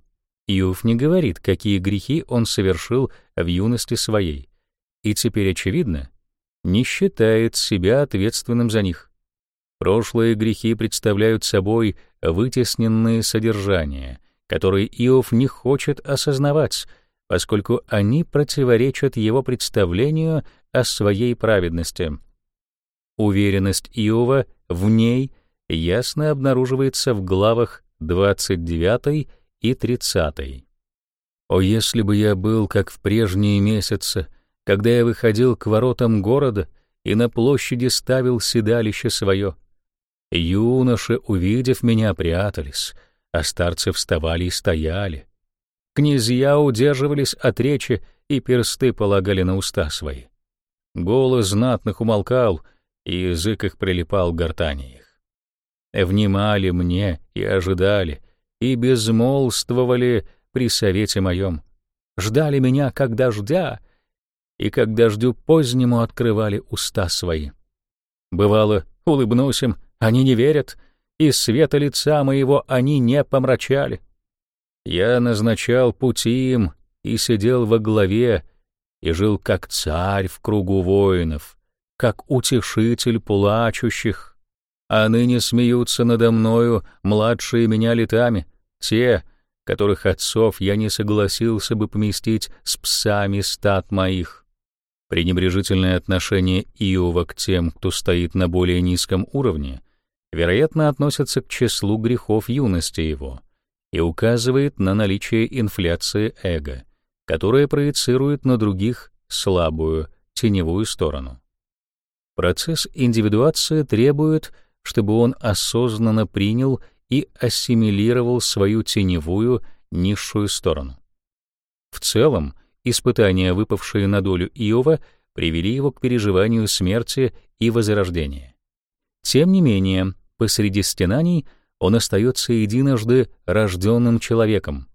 Speaker 1: Иов не говорит, какие грехи он совершил в юности своей, и теперь, очевидно, не считает себя ответственным за них. Прошлые грехи представляют собой вытесненные содержания, которые Иов не хочет осознавать, поскольку они противоречат его представлению о своей праведности. Уверенность Иова в ней ясно обнаруживается в главах 29 и 30. «О, если бы я был, как в прежние месяцы, когда я выходил к воротам города и на площади ставил седалище свое. Юноши, увидев меня, прятались, а старцы вставали и стояли. Князья удерживались от речи и персты полагали на уста свои. Голос знатных умолкал, и язык их прилипал к гортани их. Внимали мне и ожидали, и безмолвствовали при совете моем. Ждали меня, как дождя, и как дождю позднему открывали уста свои. Бывало, улыбнусь им, они не верят, и света лица моего они не помрачали. Я назначал пути им и сидел во главе, и жил как царь в кругу воинов, как утешитель плачущих. А ныне смеются надо мною младшие меня летами, те, которых отцов я не согласился бы поместить с псами стад моих. Пренебрежительное отношение Иова к тем, кто стоит на более низком уровне, вероятно, относится к числу грехов юности его и указывает на наличие инфляции эго, которая проецирует на других слабую, теневую сторону. Процесс индивидуации требует, чтобы он осознанно принял и ассимилировал свою теневую, низшую сторону. В целом, Испытания, выпавшие на долю Иова, привели его к переживанию смерти и возрождения. Тем не менее, посреди стенаний он остается единожды рожденным человеком.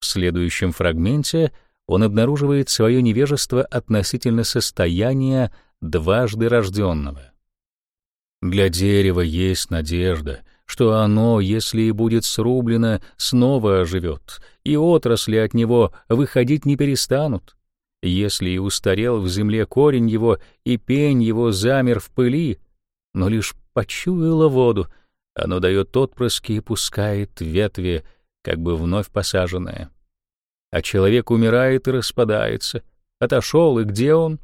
Speaker 1: В следующем фрагменте он обнаруживает свое невежество относительно состояния дважды рожденного. Для дерева есть надежда, что оно, если и будет срублено, снова оживет, и отрасли от него выходить не перестанут. Если и устарел в земле корень его, и пень его замер в пыли, но лишь почуяло воду, оно дает отпрыски и пускает ветви, как бы вновь посаженное. А человек умирает и распадается. Отошел, и где он?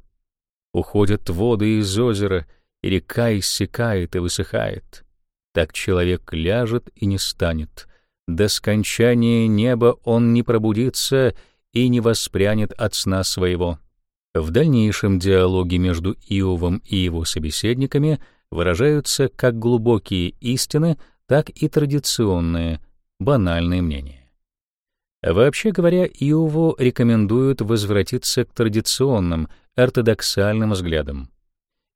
Speaker 1: Уходят воды из озера, и река иссякает и высыхает так человек ляжет и не станет. До скончания неба он не пробудится и не воспрянет от сна своего. В дальнейшем диалоге между Иовом и его собеседниками выражаются как глубокие истины, так и традиционные, банальные мнения. Вообще говоря, Иову рекомендуют возвратиться к традиционным, ортодоксальным взглядам.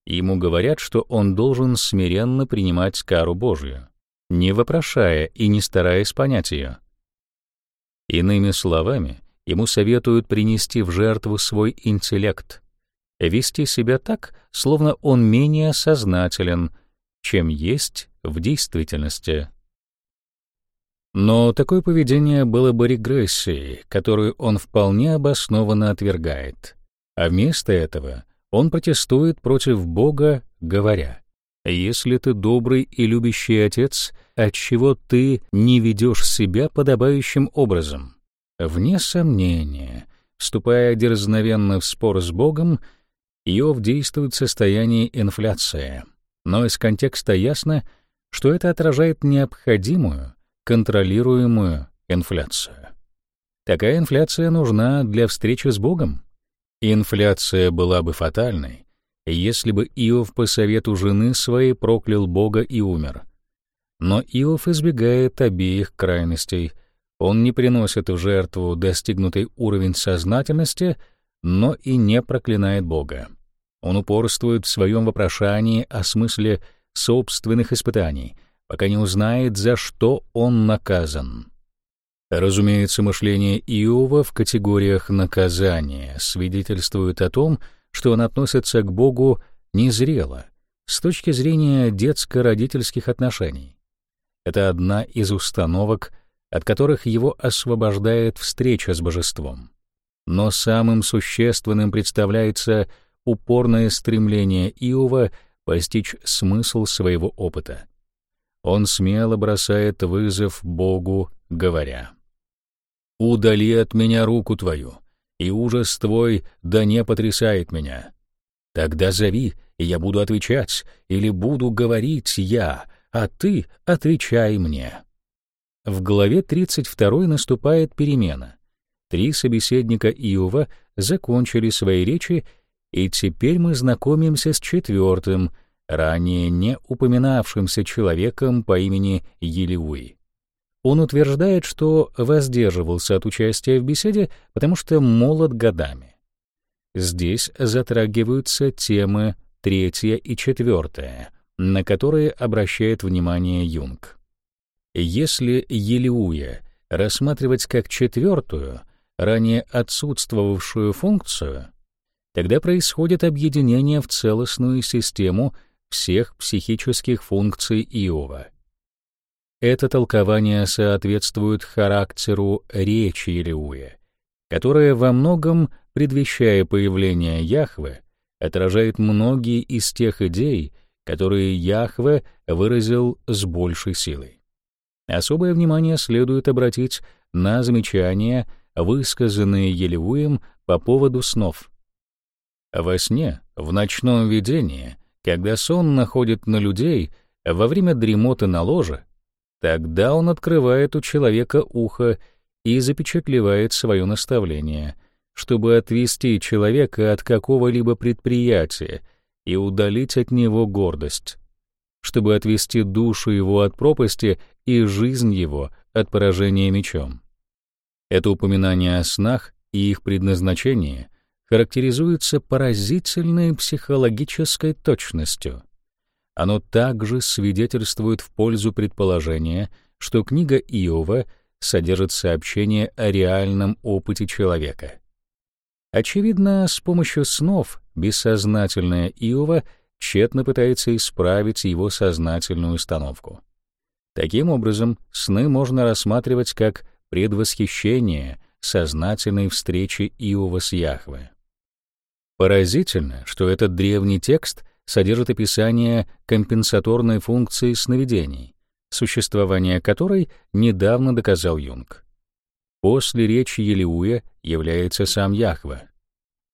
Speaker 1: Ему говорят, что он должен смиренно принимать кару Божью, не вопрошая и не стараясь понять ее. Иными словами, ему советуют принести в жертву свой интеллект, вести себя так, словно он менее сознателен, чем есть в действительности. Но такое поведение было бы регрессией, которую он вполне обоснованно отвергает. А вместо этого он протестует против Бога, говоря, «Если ты добрый и любящий отец, отчего ты не ведешь себя подобающим образом?» Вне сомнения, вступая дерзновенно в спор с Богом, Иов действует в состоянии инфляции, но из контекста ясно, что это отражает необходимую, контролируемую инфляцию. Такая инфляция нужна для встречи с Богом, Инфляция была бы фатальной, если бы Иов по совету жены своей проклял Бога и умер. Но Иов избегает обеих крайностей. Он не приносит в жертву достигнутый уровень сознательности, но и не проклинает Бога. Он упорствует в своем вопрошании о смысле собственных испытаний, пока не узнает, за что он наказан. Разумеется, мышление Иова в категориях наказания свидетельствует о том, что он относится к Богу незрело, с точки зрения детско-родительских отношений. Это одна из установок, от которых его освобождает встреча с божеством. Но самым существенным представляется упорное стремление Иова постичь смысл своего опыта. Он смело бросает вызов Богу, говоря, «Удали от меня руку твою, и ужас твой да не потрясает меня. Тогда зови, и я буду отвечать, или буду говорить я, а ты отвечай мне». В главе 32 наступает перемена. Три собеседника Иова закончили свои речи, и теперь мы знакомимся с четвертым, ранее не упоминавшимся человеком по имени Елеуи. Он утверждает, что воздерживался от участия в беседе, потому что молод годами. Здесь затрагиваются темы третья и четвертая, на которые обращает внимание Юнг. Если Елеуя рассматривать как четвертую, ранее отсутствовавшую функцию, тогда происходит объединение в целостную систему всех психических функций Иова. Это толкование соответствует характеру речи Елеуя, которая во многом, предвещая появление Яхве, отражает многие из тех идей, которые Яхве выразил с большей силой. Особое внимание следует обратить на замечания, высказанные Елевуем по поводу снов. Во сне, в ночном видении, когда сон находит на людей во время дремоты на ложе, тогда он открывает у человека ухо и запечатлевает свое наставление, чтобы отвести человека от какого-либо предприятия и удалить от него гордость чтобы отвести душу его от пропасти и жизнь его от поражения мечом. Это упоминание о снах и их предназначении характеризуется поразительной психологической точностью. Оно также свидетельствует в пользу предположения, что книга Иова содержит сообщение о реальном опыте человека. Очевидно, с помощью снов бессознательное Иова — тщетно пытается исправить его сознательную установку. Таким образом, сны можно рассматривать как предвосхищение сознательной встречи Иова с Яхве. Поразительно, что этот древний текст содержит описание компенсаторной функции сновидений, существование которой недавно доказал Юнг. После речи Елеуя является сам Яхве.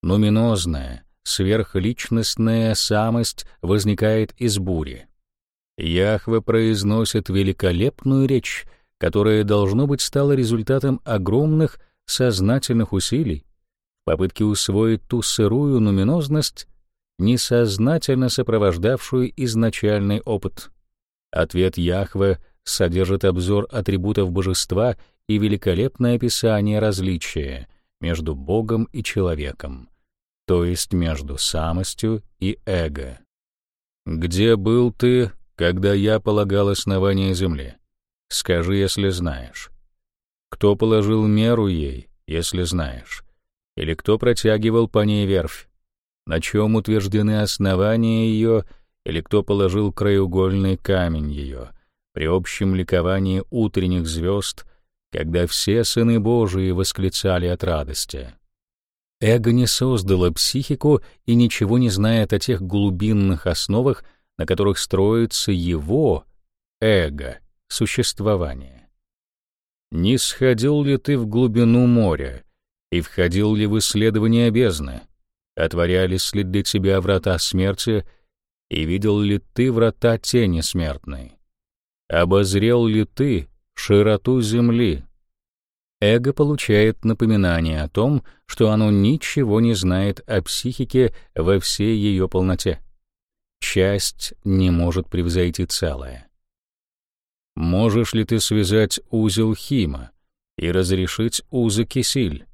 Speaker 1: Нуминозная, сверхличностная самость возникает из бури. Яхве произносит великолепную речь, которая, должно быть, стала результатом огромных сознательных усилий в попытке усвоить ту сырую нуминозность, несознательно сопровождавшую изначальный опыт. Ответ Яхве содержит обзор атрибутов божества и великолепное описание различия между Богом и человеком, то есть между самостью и эго. «Где был ты, когда я полагал основание земли? Скажи, если знаешь. Кто положил меру ей, если знаешь? Или кто протягивал по ней верфь? На чем утверждены основания ее, или кто положил краеугольный камень ее, при общем ликовании утренних звезд, когда все сыны Божии восклицали от радости?» Эго не создало психику и ничего не знает о тех глубинных основах, на которых строится его, эго, существование. Не сходил ли ты в глубину моря и входил ли в исследование бездны? Отворялись ли для тебя врата смерти и видел ли ты врата тени смертной? Обозрел ли ты широту земли, эго получает напоминание о том, что оно ничего не знает о психике во всей ее полноте. Часть не может превзойти целое. Можешь ли ты связать узел Хима и разрешить узы Кисиль?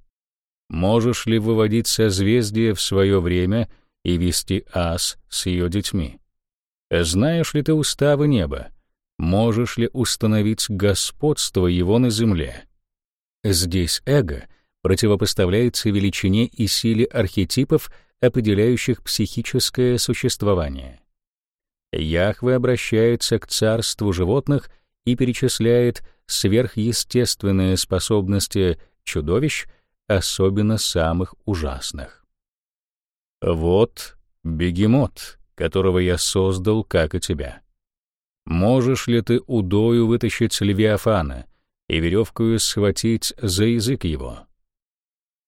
Speaker 1: Можешь ли выводить созвездие в свое время и вести ас с ее детьми? Знаешь ли ты уставы неба? Можешь ли установить господство его на земле? Здесь эго противопоставляется величине и силе архетипов, определяющих психическое существование. Яхве обращается к царству животных и перечисляет сверхъестественные способности чудовищ, особенно самых ужасных. Вот бегемот, которого я создал, как и тебя. Можешь ли ты удою вытащить Левиафана и веревкою схватить за язык его?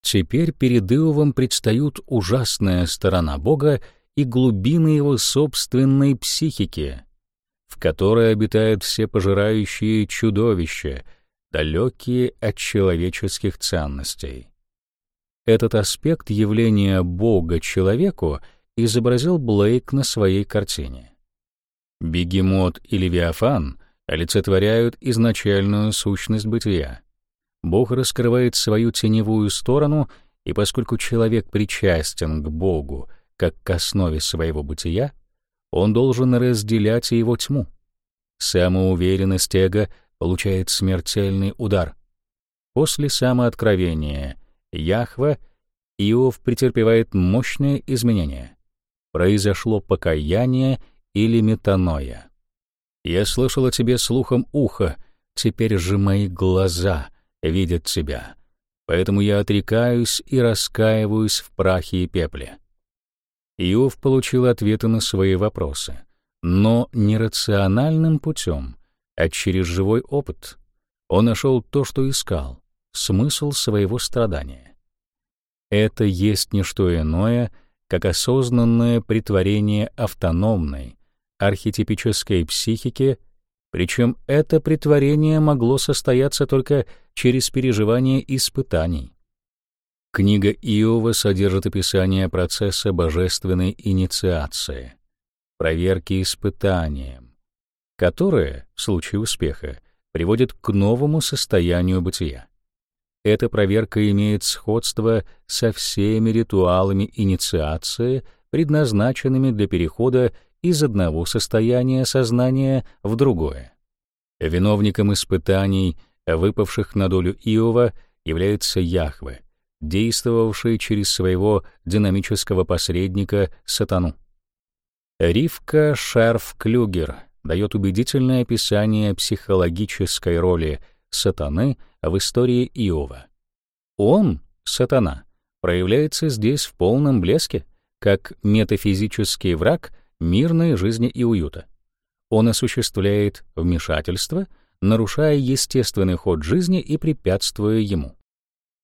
Speaker 1: Теперь перед Иовом предстают ужасная сторона Бога и глубины его собственной психики, в которой обитают все пожирающие чудовища, далекие от человеческих ценностей. Этот аспект явления Бога человеку изобразил Блейк на своей картине. Бегемот и Левиафан олицетворяют изначальную сущность бытия. Бог раскрывает свою теневую сторону, и поскольку человек причастен к Богу как к основе своего бытия, он должен разделять его тьму. Самоуверенность эго получает смертельный удар. После самооткровения Яхва Иов претерпевает мощные изменения. Произошло покаяние или метаноя. Я слышал о тебе слухом уха, теперь же мои глаза видят тебя. Поэтому я отрекаюсь и раскаиваюсь в прахе и пепле. Иов получил ответы на свои вопросы, но не рациональным путем, а через живой опыт. Он нашел то, что искал, смысл своего страдания. Это есть не что иное, как осознанное притворение автономной, архетипической психики, причем это притворение могло состояться только через переживание испытаний. Книга Иова содержит описание процесса божественной инициации, проверки испытанием, которое, в случае успеха, приводит к новому состоянию бытия. Эта проверка имеет сходство со всеми ритуалами инициации, предназначенными для перехода из одного состояния сознания в другое. Виновником испытаний, выпавших на долю Иова, является Яхве, действовавший через своего динамического посредника Сатану. Ривка Шерф-Клюгер дает убедительное описание психологической роли Сатаны в истории Иова. Он, Сатана, проявляется здесь в полном блеске, как метафизический враг — мирной жизни и уюта. Он осуществляет вмешательство, нарушая естественный ход жизни и препятствуя ему.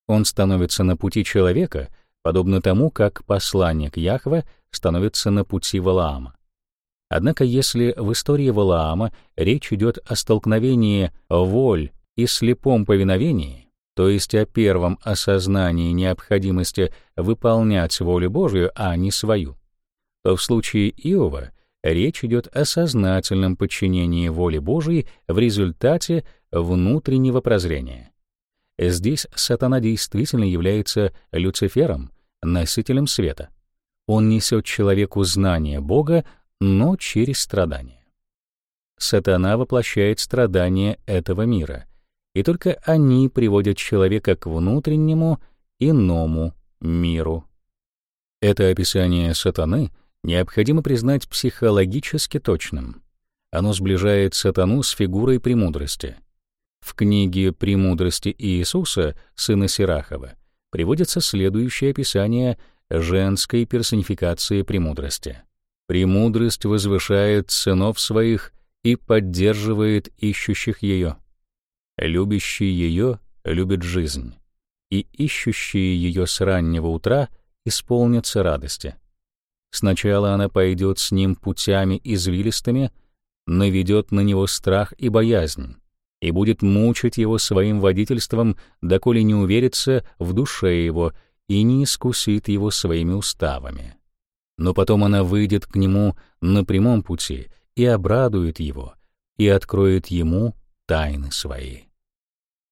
Speaker 1: Он становится на пути человека, подобно тому, как посланник Яхве становится на пути Валаама. Однако если в истории Валаама речь идет о столкновении воль и слепом повиновении, то есть о первом осознании необходимости выполнять волю Божию, а не свою, то в случае Иова речь идет о сознательном подчинении воле Божией в результате внутреннего прозрения. Здесь сатана действительно является Люцифером, носителем света. Он несет человеку знание Бога, но через страдания. Сатана воплощает страдания этого мира, и только они приводят человека к внутреннему, иному миру. Это описание сатаны необходимо признать психологически точным. Оно сближает сатану с фигурой премудрости. В книге «Премудрости Иисуса», сына Сирахова, приводится следующее описание женской персонификации премудрости. «Премудрость возвышает сынов своих и поддерживает ищущих ее. Любящий ее любит жизнь, и ищущие ее с раннего утра исполнятся радости. Сначала она пойдет с ним путями извилистыми, наведет на него страх и боязнь, и будет мучить его своим водительством, доколе не уверится в душе его и не искусит его своими уставами. Но потом она выйдет к нему на прямом пути и обрадует его, и откроет ему тайны свои.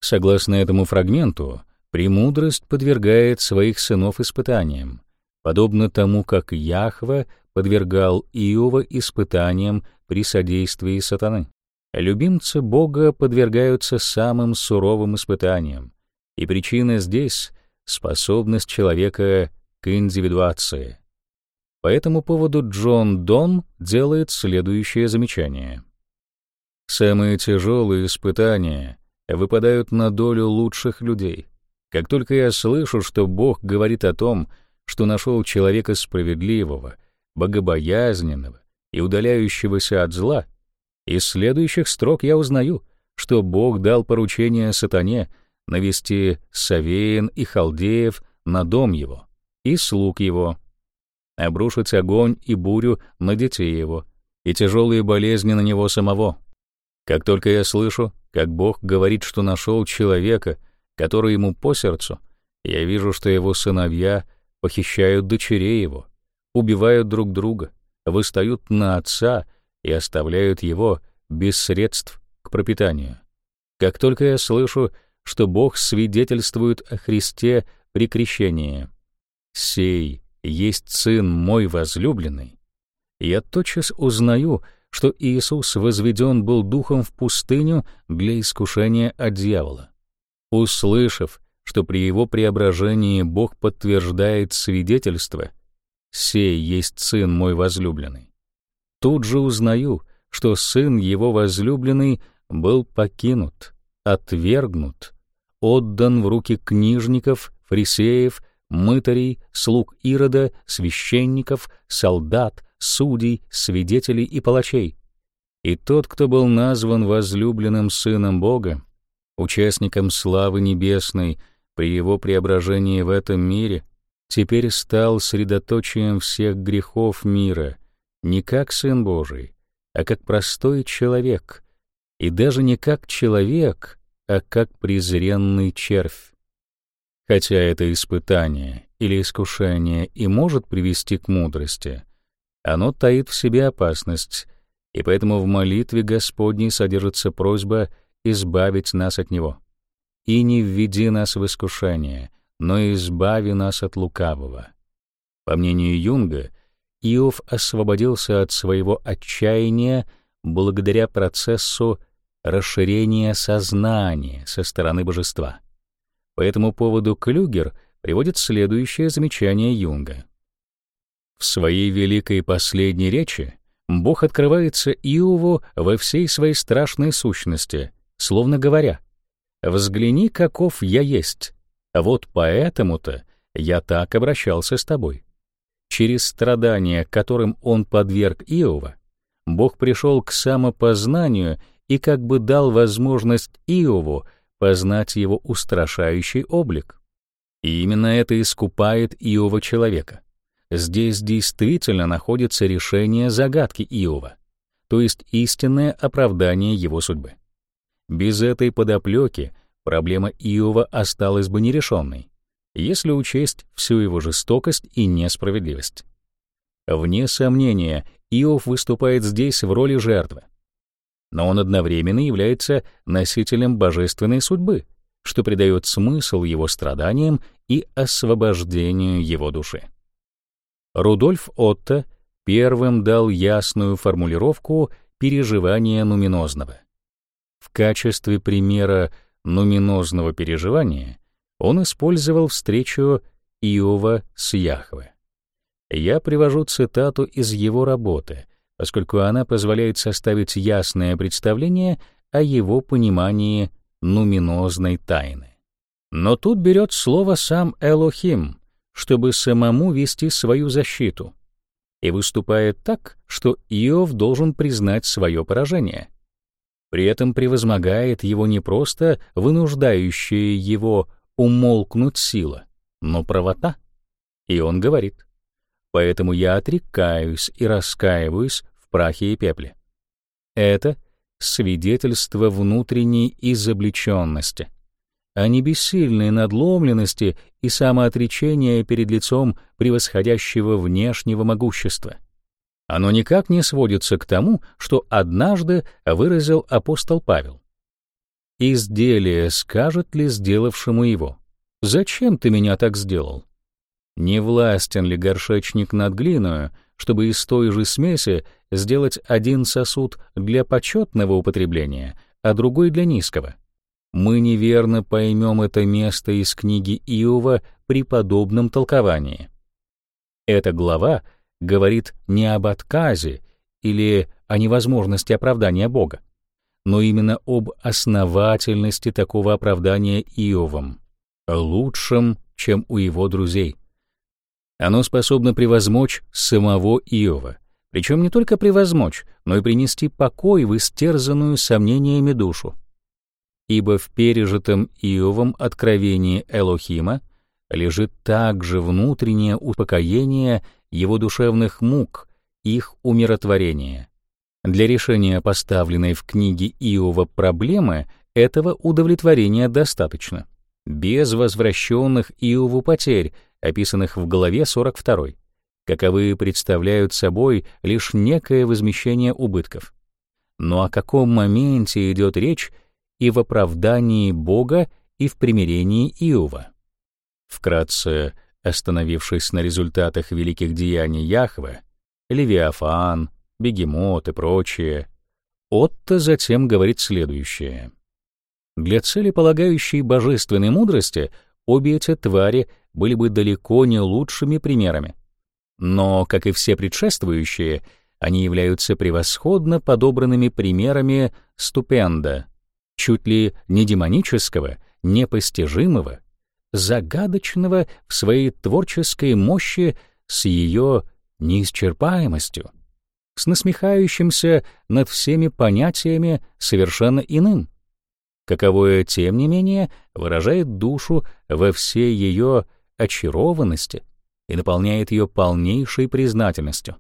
Speaker 1: Согласно этому фрагменту, премудрость подвергает своих сынов испытаниям, подобно тому, как Яхва подвергал Иова испытаниям при содействии сатаны. Любимцы Бога подвергаются самым суровым испытаниям, и причина здесь — способность человека к индивидуации. По этому поводу Джон Дон делает следующее замечание. Самые тяжелые испытания выпадают на долю лучших людей. Как только я слышу, что Бог говорит о том, что нашел человека справедливого, богобоязненного и удаляющегося от зла, из следующих строк я узнаю, что Бог дал поручение сатане навести Савеин и Халдеев на дом его и слуг его, обрушить огонь и бурю на детей его и тяжелые болезни на него самого. Как только я слышу, как Бог говорит, что нашел человека, который ему по сердцу, я вижу, что его сыновья похищают дочерей его, убивают друг друга, выстают на отца и оставляют его без средств к пропитанию. Как только я слышу, что Бог свидетельствует о Христе при крещении, «Сей есть Сын мой возлюбленный», я тотчас узнаю, что Иисус возведен был духом в пустыню для искушения от дьявола. Услышав, что при его преображении Бог подтверждает свидетельство «Сей есть Сын мой возлюбленный». Тут же узнаю, что Сын его возлюбленный был покинут, отвергнут, отдан в руки книжников, фарисеев, мытарей, слуг Ирода, священников, солдат, судей, свидетелей и палачей. И тот, кто был назван возлюбленным сыном Бога, участником славы небесной при его преображении в этом мире, теперь стал средоточием всех грехов мира, не как сын Божий, а как простой человек, и даже не как человек, а как презренный червь. Хотя это испытание или искушение и может привести к мудрости, оно таит в себе опасность, и поэтому в молитве Господней содержится просьба избавить нас от него. «И не введи нас в искушение, но избави нас от лукавого». По мнению Юнга, Иов освободился от своего отчаяния благодаря процессу расширения сознания со стороны божества. По этому поводу Клюгер приводит следующее замечание Юнга. В своей великой последней речи Бог открывается Иову во всей своей страшной сущности, словно говоря, «Взгляни, каков я есть, вот поэтому-то я так обращался с тобой». Через страдания, которым он подверг Иова, Бог пришел к самопознанию и как бы дал возможность Иову познать его устрашающий облик. И именно это искупает Иова человека. Здесь действительно находится решение загадки Иова, то есть истинное оправдание его судьбы. Без этой подоплеки проблема Иова осталась бы нерешенной, если учесть всю его жестокость и несправедливость. Вне сомнения, Иов выступает здесь в роли жертвы. Но он одновременно является носителем божественной судьбы, что придает смысл его страданиям и освобождению его души. Рудольф Отто первым дал ясную формулировку переживания нуминозного. В качестве примера нуминозного переживания он использовал встречу Иова с Яхве. Я привожу цитату из его работы, поскольку она позволяет составить ясное представление о его понимании нуминозной тайны. Но тут берет слово сам Элохим, чтобы самому вести свою защиту, и выступает так, что Иов должен признать свое поражение. При этом превозмогает его не просто вынуждающая его умолкнуть сила, но правота. И он говорит, «Поэтому я отрекаюсь и раскаиваюсь в прахе и пепле». Это свидетельство внутренней изобличенности — а не бессильной надломленности и самоотречения перед лицом превосходящего внешнего могущества. Оно никак не сводится к тому, что однажды выразил апостол Павел. «Изделие скажет ли сделавшему его? Зачем ты меня так сделал? Не властен ли горшечник над глиною, чтобы из той же смеси сделать один сосуд для почетного употребления, а другой для низкого?» Мы неверно поймем это место из книги Иова при подобном толковании. Эта глава говорит не об отказе или о невозможности оправдания Бога, но именно об основательности такого оправдания Иовом, лучшем, чем у его друзей. Оно способно превозмочь самого Иова, причем не только превозмочь, но и принести покой в истерзанную сомнениями душу. Ибо в пережитом Иовом откровении Элохима лежит также внутреннее успокоение его душевных мук, их умиротворение. Для решения поставленной в книге Иова проблемы этого удовлетворения достаточно, без возвращенных Иову потерь, описанных в главе 42, каковые представляют собой лишь некое возмещение убытков. Но о каком моменте идет речь и в оправдании Бога, и в примирении Иова? Вкратце, остановившись на результатах великих деяний Яхве, Левиафан, Бегемот и прочее, Отто затем говорит следующее. Для цели полагающей божественной мудрости обе эти твари были бы далеко не лучшими примерами. Но, как и все предшествующие, они являются превосходно подобранными примерами ступенда, чуть ли не демонического, непостижимого, загадочного в своей творческой мощи с ее неисчерпаемостью, с насмехающимся над всеми понятиями совершенно иным, каковое, тем не менее, выражает душу во всей ее очарованности и наполняет ее полнейшей признательностью.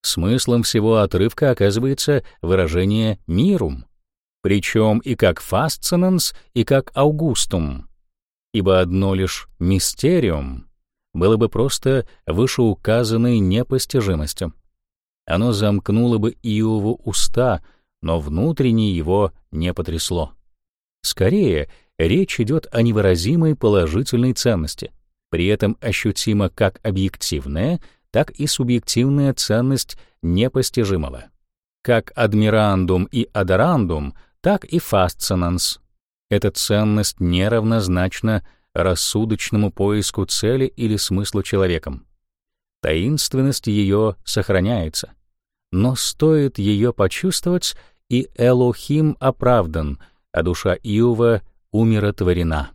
Speaker 1: Смыслом всего отрывка оказывается выражение «мирум», причем и как «фасцинанс», и как «аугустум», ибо одно лишь «мистериум» было бы просто вышеуказанной непостижимостью. Оно замкнуло бы Иову уста, но внутренне его не потрясло. Скорее, речь идет о невыразимой положительной ценности, при этом ощутима как объективная, так и субъективная ценность непостижимого. Как адмирандум и адорандум, так и фасцинанс. Эта ценность неравнозначна рассудочному поиску цели или смысла человеком. Таинственность ее сохраняется. Но стоит ее почувствовать, и Элохим оправдан, а душа Иова умиротворена.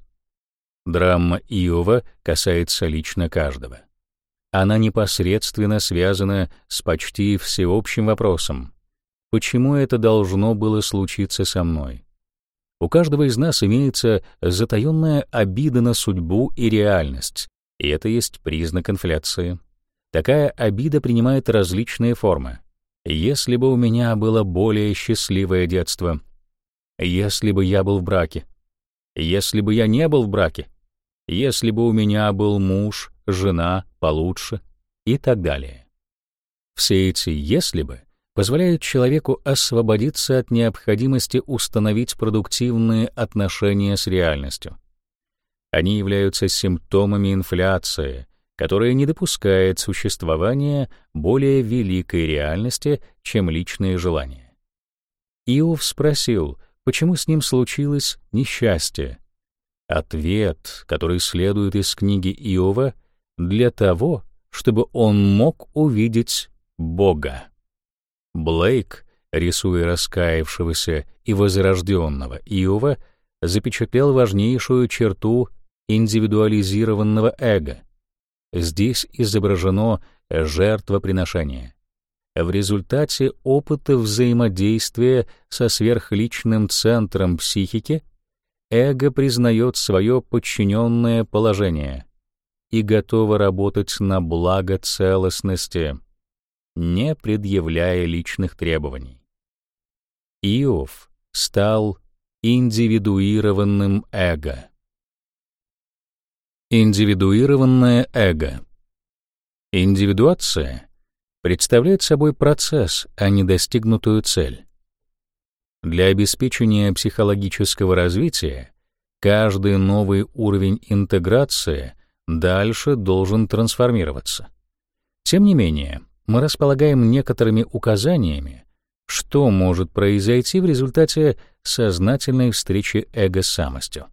Speaker 1: Драма Иова касается лично каждого. Она непосредственно связана с почти всеобщим вопросом. Почему это должно было случиться со мной? У каждого из нас имеется затаённая обида на судьбу и реальность, и это есть признак инфляции. Такая обида принимает различные формы. Если бы у меня было более счастливое детство, если бы я был в браке, если бы я не был в браке, если бы у меня был муж, жена получше и так далее. Все эти «если бы» позволяют человеку освободиться от необходимости установить продуктивные отношения с реальностью. Они являются симптомами инфляции, которая не допускает существования более великой реальности, чем личные желания. Иов спросил, почему с ним случилось несчастье. Ответ, который следует из книги Иова, для того, чтобы он мог увидеть Бога. Блейк, рисуя раскаявшегося и возрожденного Иова, запечатлел важнейшую черту индивидуализированного эго. Здесь изображено жертвоприношение. В результате опыта взаимодействия со сверхличным центром психики эго признает свое подчиненное положение и готово работать на благо целостности не предъявляя личных требований. Иов стал индивидуированным эго. Индивидуированное эго. Индивидуация представляет собой процесс, а не достигнутую цель. Для обеспечения психологического развития каждый новый уровень интеграции дальше должен трансформироваться. Тем не менее, мы располагаем некоторыми указаниями, что может произойти в результате сознательной встречи эго с самостью.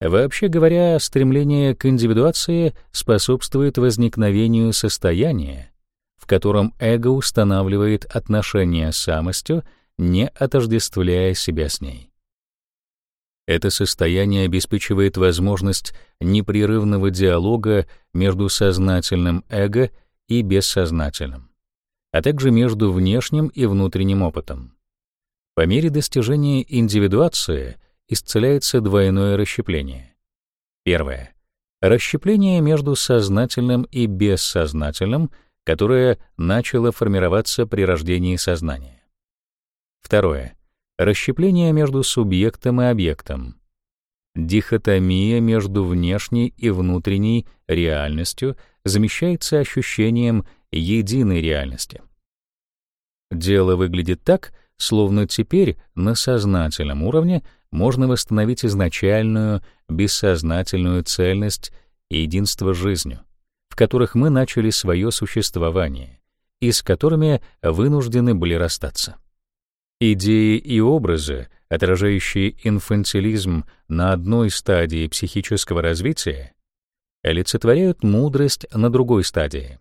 Speaker 1: Вообще говоря, стремление к индивидуации способствует возникновению состояния, в котором эго устанавливает отношения с самостью не отождествляя себя с ней. Это состояние обеспечивает возможность непрерывного диалога между сознательным эго и бессознательным, а также между внешним и внутренним опытом. По мере достижения индивидуации исцеляется двойное расщепление. Первое. Расщепление между сознательным и бессознательным, которое начало формироваться при рождении сознания. Второе расщепление между субъектом и объектом, дихотомия между внешней и внутренней реальностью замещается ощущением единой реальности. Дело выглядит так, словно теперь на сознательном уровне можно восстановить изначальную бессознательную цельность и единство с жизнью, в которых мы начали свое существование и с которыми вынуждены были расстаться. Идеи и образы, отражающие инфантилизм на одной стадии психического развития, олицетворяют мудрость на другой стадии.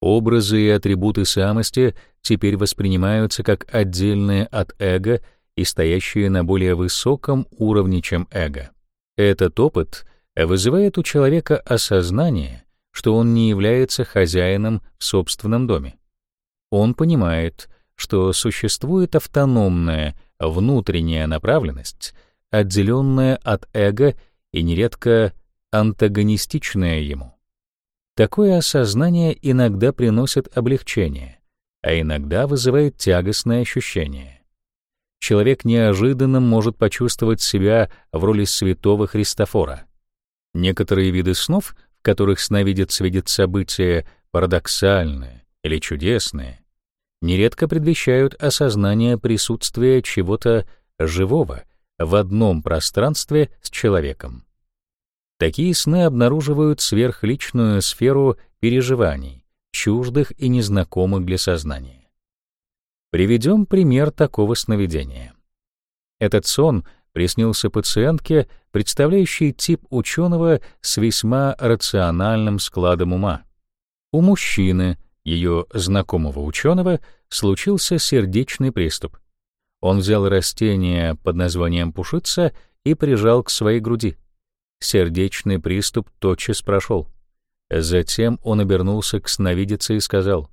Speaker 1: Образы и атрибуты самости теперь воспринимаются как отдельные от эго и стоящие на более высоком уровне, чем эго. Этот опыт вызывает у человека осознание, что он не является хозяином в собственном доме. Он понимает, что существует автономная внутренняя направленность, отделенная от эго и нередко антагонистичная ему. Такое осознание иногда приносит облегчение, а иногда вызывает тягостное ощущение. Человек неожиданно может почувствовать себя в роли святого Христофора. Некоторые виды снов, в которых сновидец видит события парадоксальные или чудесные, нередко предвещают осознание присутствия чего-то живого в одном пространстве с человеком. Такие сны обнаруживают сверхличную сферу переживаний, чуждых и незнакомых для сознания. Приведем пример такого сновидения. Этот сон приснился пациентке, представляющей тип ученого с весьма рациональным складом ума. У мужчины — ее знакомого ученого случился сердечный приступ. Он взял растение под названием пушица и прижал к своей груди. Сердечный приступ тотчас прошел. Затем он обернулся к сновидице и сказал,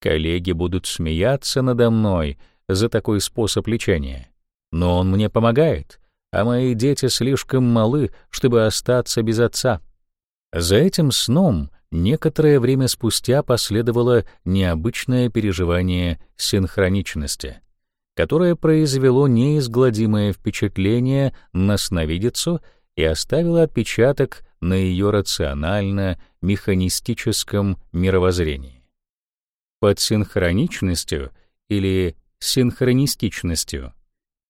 Speaker 1: «Коллеги будут смеяться надо мной за такой способ лечения, но он мне помогает, а мои дети слишком малы, чтобы остаться без отца». За этим сном некоторое время спустя последовало необычное переживание синхроничности, которое произвело неизгладимое впечатление на сновидицу и оставило отпечаток на ее рационально-механистическом мировоззрении. Под синхроничностью или синхронистичностью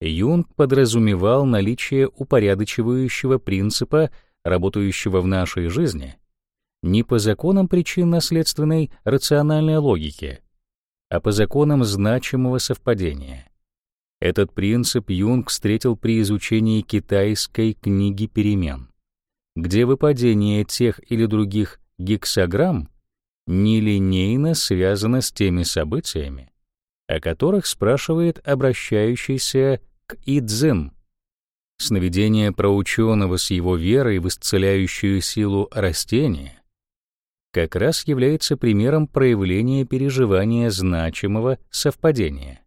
Speaker 1: Юнг подразумевал наличие упорядочивающего принципа, работающего в нашей жизни — не по законам причинно-следственной рациональной логики, а по законам значимого совпадения. Этот принцип Юнг встретил при изучении китайской книги перемен, где выпадение тех или других гексаграмм нелинейно связано с теми событиями, о которых спрашивает обращающийся к Идзин. Сновидение про ученого с его верой в исцеляющую силу растения как раз является примером проявления переживания значимого совпадения.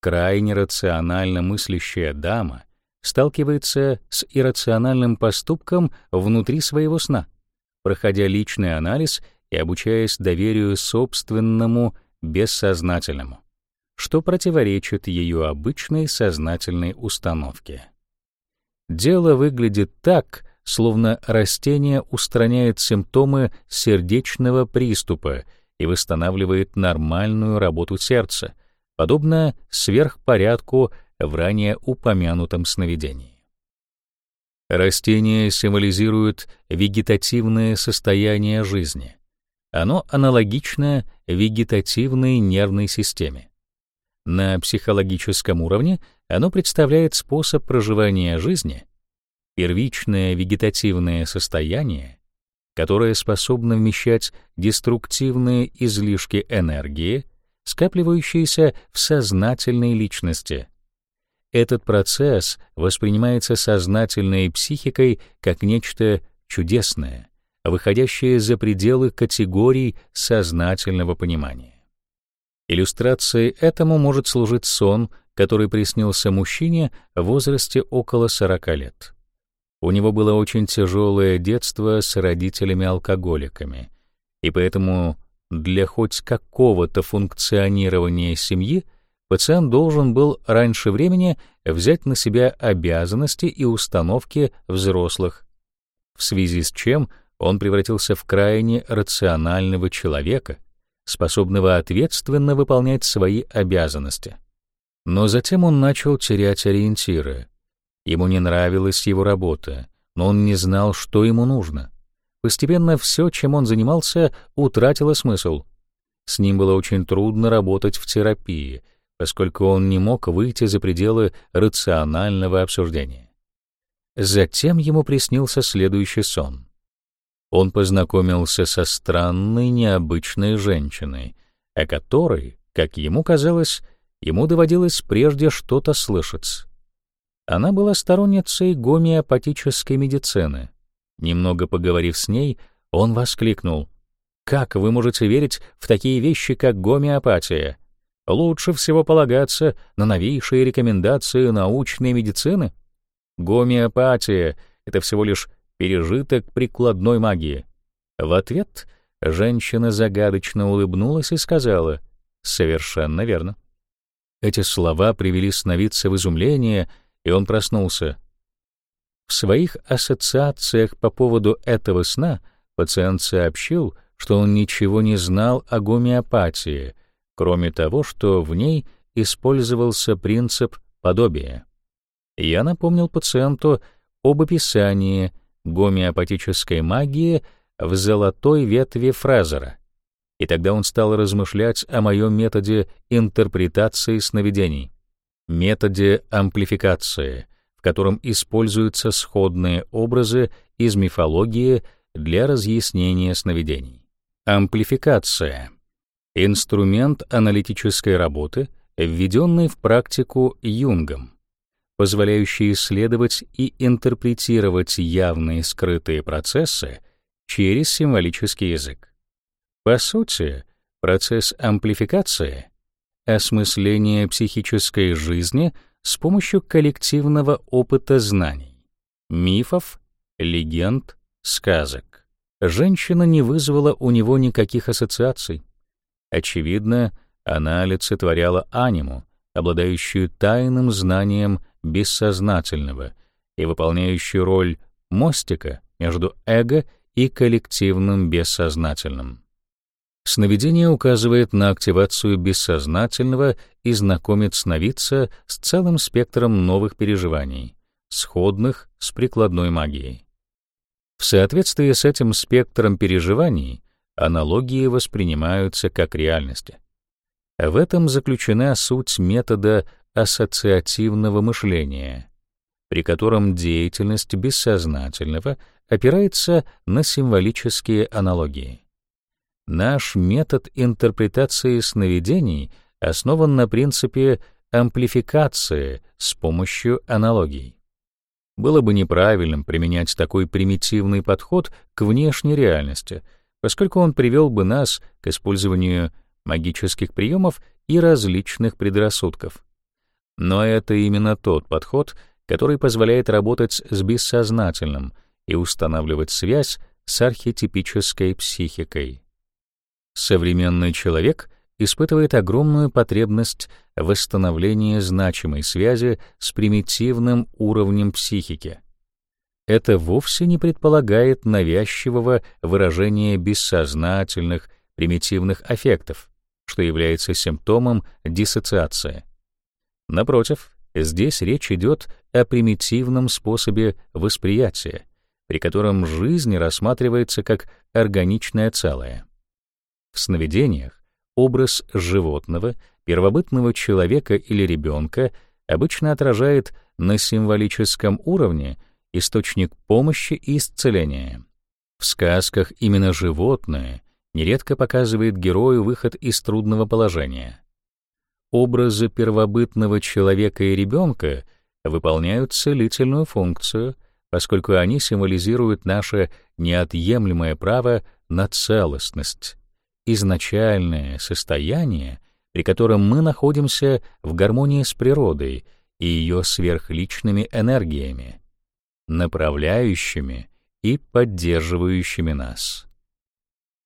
Speaker 1: Крайне рационально мыслящая дама сталкивается с иррациональным поступком внутри своего сна, проходя личный анализ и обучаясь доверию собственному бессознательному, что противоречит ее обычной сознательной установке. Дело выглядит так, словно растение устраняет симптомы сердечного приступа и восстанавливает нормальную работу сердца, подобно сверхпорядку в ранее упомянутом сновидении. Растение символизирует вегетативное состояние жизни. Оно аналогично вегетативной нервной системе. На психологическом уровне оно представляет способ проживания жизни, первичное вегетативное состояние, которое способно вмещать деструктивные излишки энергии, скапливающиеся в сознательной личности. Этот процесс воспринимается сознательной психикой как нечто чудесное, выходящее за пределы категорий сознательного понимания. Иллюстрацией этому может служить сон, который приснился мужчине в возрасте около 40 лет. У него было очень тяжелое детство с родителями-алкоголиками, и поэтому для хоть какого-то функционирования семьи пациент должен был раньше времени взять на себя обязанности и установки взрослых, в связи с чем он превратился в крайне рационального человека, способного ответственно выполнять свои обязанности. Но затем он начал терять ориентиры. Ему не нравилась его работа, но он не знал, что ему нужно. Постепенно все, чем он занимался, утратило смысл. С ним было очень трудно работать в терапии, поскольку он не мог выйти за пределы рационального обсуждения. Затем ему приснился следующий сон. Он познакомился со странной, необычной женщиной, о которой, как ему казалось, ему доводилось прежде что-то слышать. Она была сторонницей гомеопатической медицины. Немного поговорив с ней, он воскликнул: "Как вы можете верить в такие вещи, как гомеопатия? Лучше всего полагаться на новейшие рекомендации научной медицины. Гомеопатия это всего лишь пережиток прикладной магии". В ответ женщина загадочно улыбнулась и сказала: "Совершенно верно". Эти слова привели сновидца в изумление, и он проснулся. В своих ассоциациях по поводу этого сна пациент сообщил, что он ничего не знал о гомеопатии, кроме того, что в ней использовался принцип подобия. Я напомнил пациенту об описании гомеопатической магии в золотой ветви Фразера, и тогда он стал размышлять о моем методе интерпретации сновидений методе амплификации, в котором используются сходные образы из мифологии для разъяснения сновидений. Амплификация — инструмент аналитической работы, введенный в практику Юнгом, позволяющий исследовать и интерпретировать явные скрытые процессы через символический язык. По сути, процесс амплификации осмысление психической жизни с помощью коллективного опыта знаний, мифов, легенд, сказок. Женщина не вызвала у него никаких ассоциаций. Очевидно, она олицетворяла аниму, обладающую тайным знанием бессознательного и выполняющую роль мостика между эго и коллективным бессознательным. Сновидение указывает на активацию бессознательного и знакомит сновидца с целым спектром новых переживаний, сходных с прикладной магией. В соответствии с этим спектром переживаний аналогии воспринимаются как реальности. В этом заключена суть метода ассоциативного мышления, при котором деятельность бессознательного опирается на символические аналогии. Наш метод интерпретации сновидений основан на принципе амплификации с помощью аналогий. Было бы неправильным применять такой примитивный подход к внешней реальности, поскольку он привел бы нас к использованию магических приемов и различных предрассудков. Но это именно тот подход, который позволяет работать с бессознательным и устанавливать связь с архетипической психикой. Современный человек испытывает огромную потребность в восстановлении значимой связи с примитивным уровнем психики. Это вовсе не предполагает навязчивого выражения бессознательных, примитивных аффектов, что является симптомом диссоциации. Напротив, здесь речь идет о примитивном способе восприятия, при котором жизнь рассматривается как органичное целое. В сновидениях образ животного, первобытного человека или ребенка обычно отражает на символическом уровне источник помощи и исцеления. В сказках именно животное нередко показывает герою выход из трудного положения. Образы первобытного человека и ребенка выполняют целительную функцию, поскольку они символизируют наше неотъемлемое право на целостность, изначальное состояние, при котором мы находимся в гармонии с природой и ее сверхличными энергиями, направляющими и поддерживающими нас.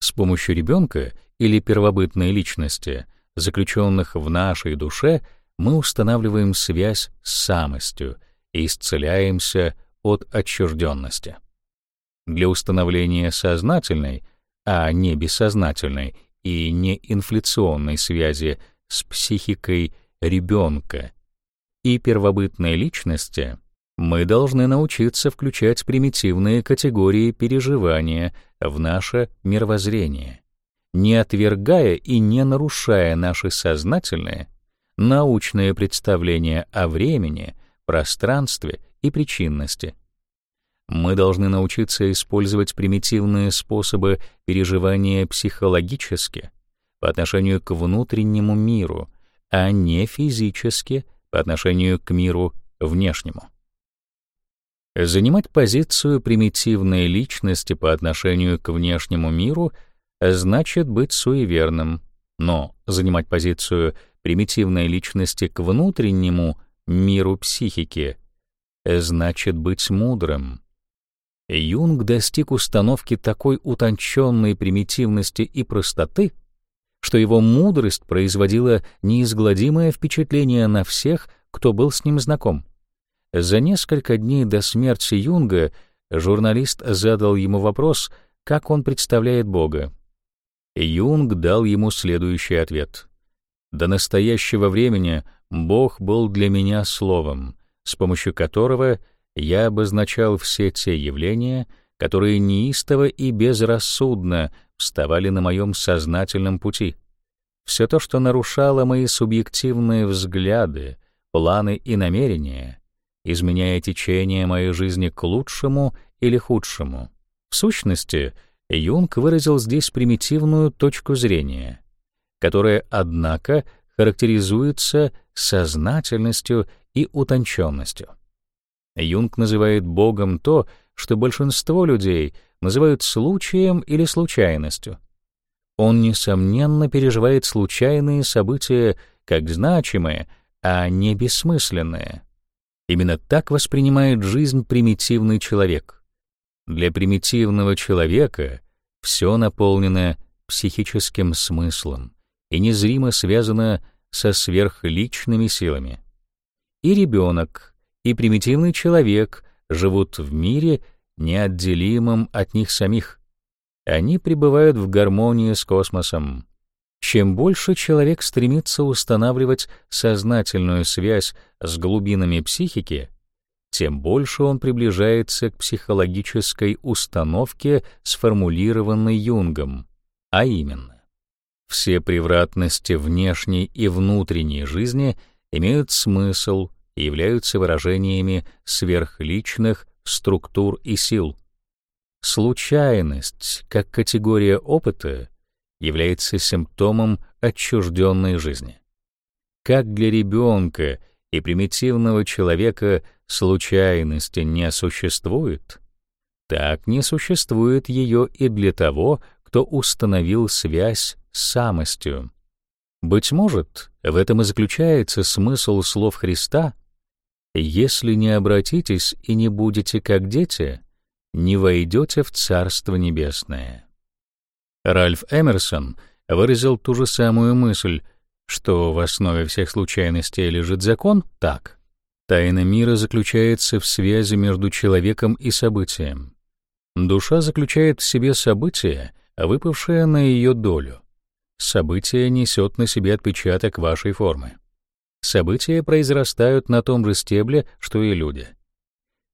Speaker 1: С помощью ребенка или первобытной личности, заключенных в нашей душе, мы устанавливаем связь с самостью и исцеляемся от отчужденности. Для установления сознательной, а не бессознательной и не инфляционной связи с психикой ребенка и первобытной личности мы должны научиться включать примитивные категории переживания в наше мировоззрение, не отвергая и не нарушая наши сознательные, научные представления о времени, пространстве и причинности. Мы должны научиться использовать примитивные способы переживания психологически по отношению к внутреннему миру, а не физически по отношению к миру внешнему. Занимать позицию примитивной личности по отношению к внешнему миру значит быть суеверным, но занимать позицию примитивной личности к внутреннему миру психики значит быть мудрым. Юнг достиг установки такой утонченной примитивности и простоты, что его мудрость производила неизгладимое впечатление на всех, кто был с ним знаком. За несколько дней до смерти Юнга журналист задал ему вопрос, как он представляет Бога. Юнг дал ему следующий ответ. «До настоящего времени Бог был для меня словом, с помощью которого я обозначал все те явления, которые неистово и безрассудно вставали на моем сознательном пути. Все то, что нарушало мои субъективные взгляды, планы и намерения — изменяя течение моей жизни к лучшему или худшему. В сущности, Юнг выразил здесь примитивную точку зрения, которая, однако, характеризуется сознательностью и утонченностью. Юнг называет Богом то, что большинство людей называют случаем или случайностью. Он, несомненно, переживает случайные события как значимые, а не бессмысленные. Именно так воспринимает жизнь примитивный человек. Для примитивного человека все наполнено психическим смыслом и незримо связано со сверхличными силами. И ребенок, и примитивный человек живут в мире, неотделимом от них самих. Они пребывают в гармонии с космосом, чем больше человек стремится устанавливать сознательную связь с глубинами психики, тем больше он приближается к психологической установке, сформулированной Юнгом, а именно, все превратности внешней и внутренней жизни имеют смысл являются выражениями сверхличных структур и сил. Случайность, как категория опыта, является симптомом отчужденной жизни. Как для ребенка и примитивного человека случайности не существует, так не существует ее и для того, кто установил связь с самостью. Быть может, в этом и заключается смысл слов Христа «Если не обратитесь и не будете как дети, не войдете в Царство Небесное». Ральф Эмерсон выразил ту же самую мысль, что в основе всех случайностей лежит закон, так. Тайна мира заключается в связи между человеком и событием. Душа заключает в себе событие, выпавшее на ее долю. Событие несет на себе отпечаток вашей формы. События произрастают на том же стебле, что и люди.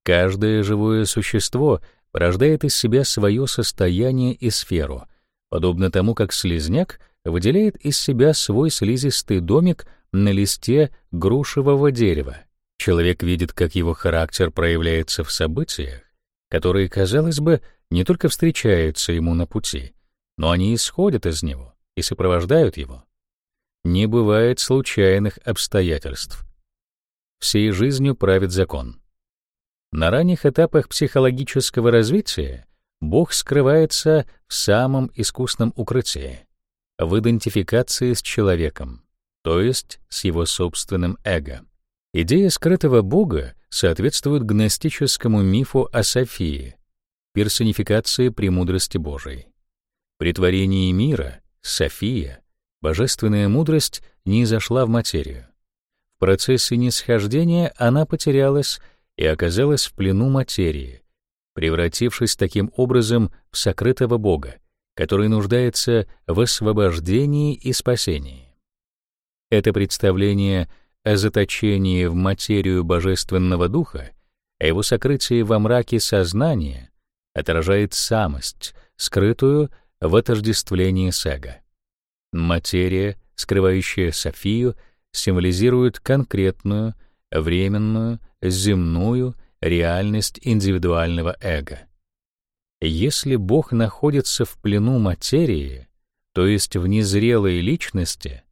Speaker 1: Каждое живое существо порождает из себя свое состояние и сферу — подобно тому, как слизняк выделяет из себя свой слизистый домик на листе грушевого дерева. Человек видит, как его характер проявляется в событиях, которые, казалось бы, не только встречаются ему на пути, но они исходят из него и сопровождают его. Не бывает случайных обстоятельств. Всей жизнью правит закон. На ранних этапах психологического развития Бог скрывается в самом искусном укрытии, в идентификации с человеком, то есть с его собственным эго. Идея скрытого Бога соответствует гностическому мифу о Софии, персонификации премудрости Божией. При творении мира София, божественная мудрость, не зашла в материю. В процессе нисхождения она потерялась и оказалась в плену материи, превратившись таким образом в сокрытого Бога, который нуждается в освобождении и спасении. Это представление о заточении в материю божественного духа, о его сокрытии во мраке сознания отражает самость, скрытую в отождествлении с эго. Материя, скрывающая Софию, символизирует конкретную, временную, земную реальность индивидуального эго. Если Бог находится в плену материи, то есть в незрелой личности,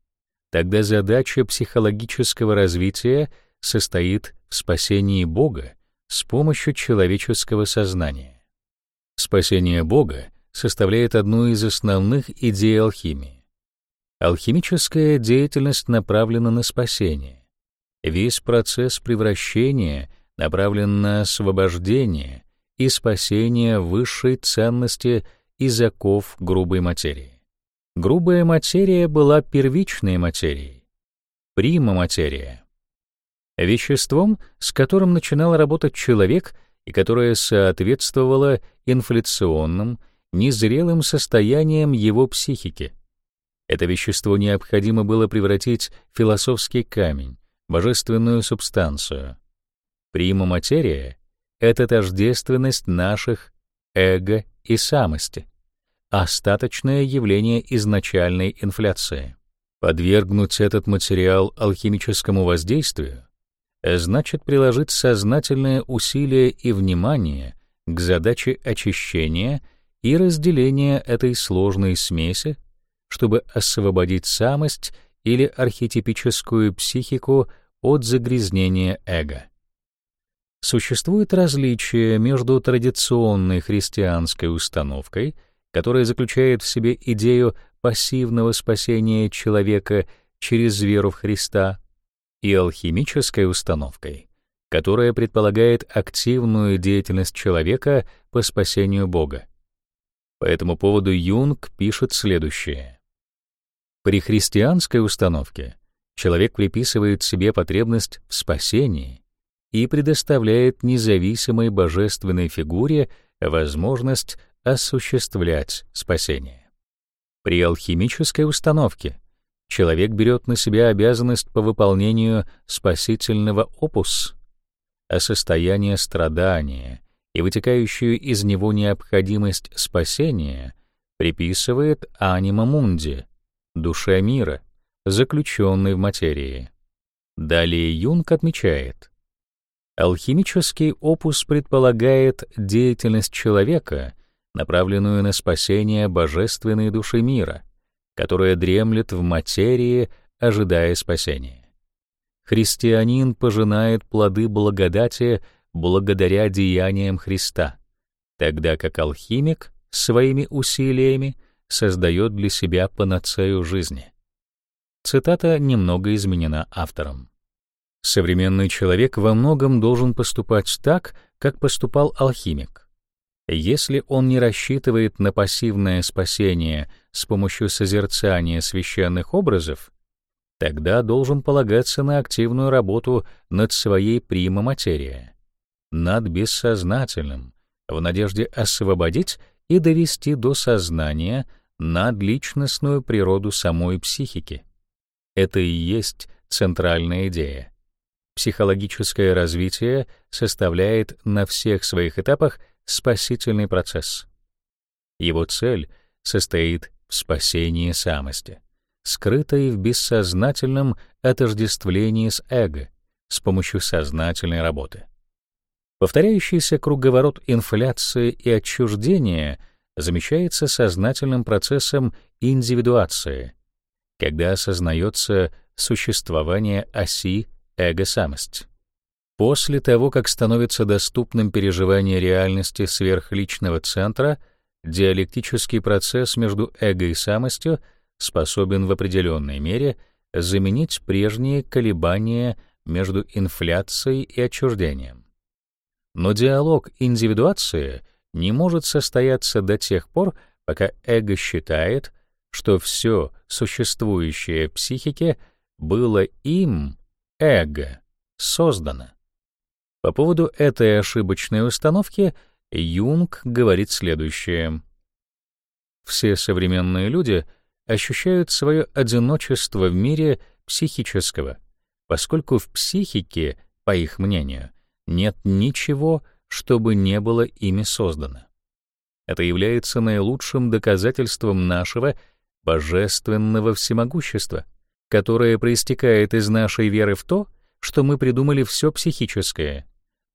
Speaker 1: тогда задача психологического развития состоит в спасении Бога с помощью человеческого сознания. Спасение Бога составляет одну из основных идей алхимии. Алхимическая деятельность направлена на спасение. Весь процесс превращения направлен на освобождение и спасение высшей ценности из оков грубой материи. Грубая материя была первичной материей, прима-материя, веществом, с которым начинал работать человек и которое соответствовало инфляционным, незрелым состояниям его психики. Это вещество необходимо было превратить в философский камень, божественную субстанцию. Прима-материя — это тождественность наших эго и самости, остаточное явление изначальной инфляции. Подвергнуть этот материал алхимическому воздействию значит приложить сознательное усилие и внимание к задаче очищения и разделения этой сложной смеси, чтобы освободить самость или архетипическую психику от загрязнения эго. Существует различие между традиционной христианской установкой, которая заключает в себе идею пассивного спасения человека через веру в Христа, и алхимической установкой, которая предполагает активную деятельность человека по спасению Бога. По этому поводу Юнг пишет следующее. При христианской установке человек приписывает себе потребность в спасении и предоставляет независимой божественной фигуре возможность осуществлять спасение. При алхимической установке человек берет на себя обязанность по выполнению спасительного опус, а состояние страдания и вытекающую из него необходимость спасения приписывает анима мунди, душе мира, заключенной в материи. Далее Юнг отмечает, алхимический опус предполагает деятельность человека, направленную на спасение божественной души мира, которая дремлет в материи, ожидая спасения. Христианин пожинает плоды благодати благодаря деяниям Христа, тогда как алхимик своими усилиями создает для себя панацею жизни. Цитата немного изменена автором. Современный человек во многом должен поступать так, как поступал алхимик. Если он не рассчитывает на пассивное спасение с помощью созерцания священных образов, тогда должен полагаться на активную работу над своей прима-материя, над бессознательным, в надежде освободить и довести до сознания надличностную природу самой психики. Это и есть центральная идея. Психологическое развитие составляет на всех своих этапах спасительный процесс. Его цель состоит в спасении самости, скрытой в бессознательном отождествлении с эго с помощью сознательной работы. Повторяющийся круговорот инфляции и отчуждения замещается сознательным процессом индивидуации, когда осознается существование оси эго-самость. После того, как становится доступным переживание реальности сверхличного центра, диалектический процесс между эго и самостью способен в определенной мере заменить прежние колебания между инфляцией и отчуждением. Но диалог индивидуации не может состояться до тех пор, пока эго считает, что все существующее в психике было им, эго, создано. По поводу этой ошибочной установки Юнг говорит следующее. Все современные люди ощущают свое одиночество в мире психического, поскольку в психике, по их мнению, нет ничего, чтобы не было ими создано. Это является наилучшим доказательством нашего божественного всемогущества, которое проистекает из нашей веры в то, что мы придумали все психическое,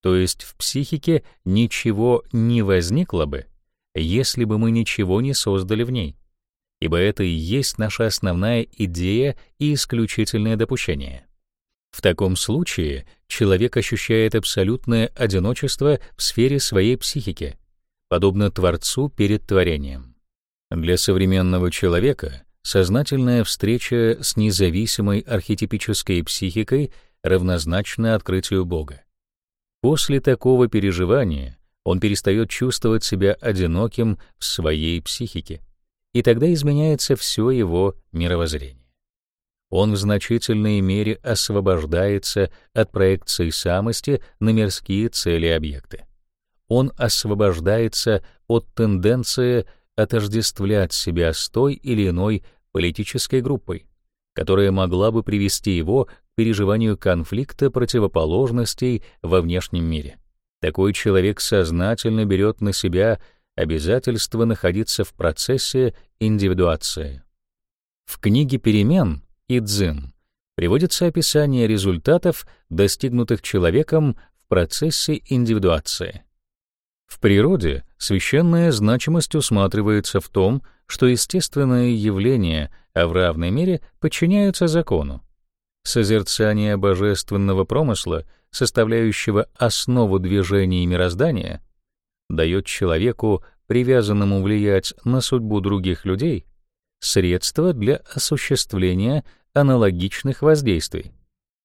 Speaker 1: то есть в психике ничего не возникло бы, если бы мы ничего не создали в ней, ибо это и есть наша основная идея и исключительное допущение. В таком случае человек ощущает абсолютное одиночество в сфере своей психики, подобно Творцу перед творением. Для современного человека сознательная встреча с независимой архетипической психикой равнозначна открытию Бога. После такого переживания он перестает чувствовать себя одиноким в своей психике, и тогда изменяется все его мировоззрение он в значительной мере освобождается от проекции самости на мирские цели и объекты. Он освобождается от тенденции отождествлять себя с той или иной политической группой, которая могла бы привести его к переживанию конфликта противоположностей во внешнем мире. Такой человек сознательно берет на себя обязательство находиться в процессе индивидуации. В книге «Перемен» и дзин приводится описание результатов, достигнутых человеком в процессе индивидуации. В природе священная значимость усматривается в том, что естественные явления, а в равной мере подчиняются закону. Созерцание божественного промысла, составляющего основу движения мироздания, дает человеку, привязанному влиять на судьбу других людей, средства для осуществления аналогичных воздействий.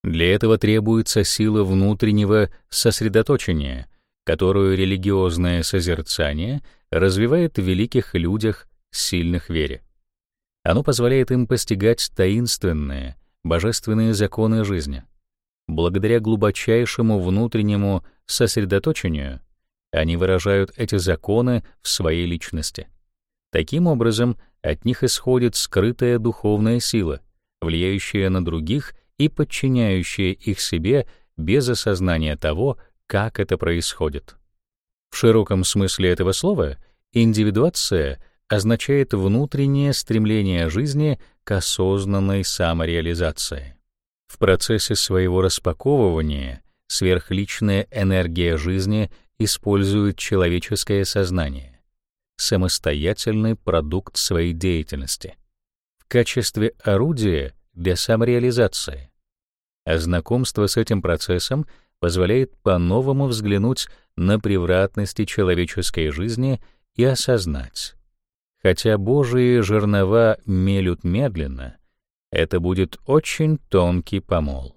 Speaker 1: Для этого требуется сила внутреннего сосредоточения, которую религиозное созерцание развивает в великих людях, сильных вере. Оно позволяет им постигать таинственные, божественные законы жизни. Благодаря глубочайшему внутреннему сосредоточению они выражают эти законы в своей личности. Таким образом, от них исходит скрытая духовная сила, влияющая на других и подчиняющая их себе без осознания того, как это происходит. В широком смысле этого слова индивидуация означает внутреннее стремление жизни к осознанной самореализации. В процессе своего распаковывания сверхличная энергия жизни использует человеческое сознание, самостоятельный продукт своей деятельности качестве орудия для самореализации. А знакомство с этим процессом позволяет по-новому взглянуть на превратности человеческой жизни и осознать. Хотя Божьи жернова мелют медленно, это будет очень тонкий помол.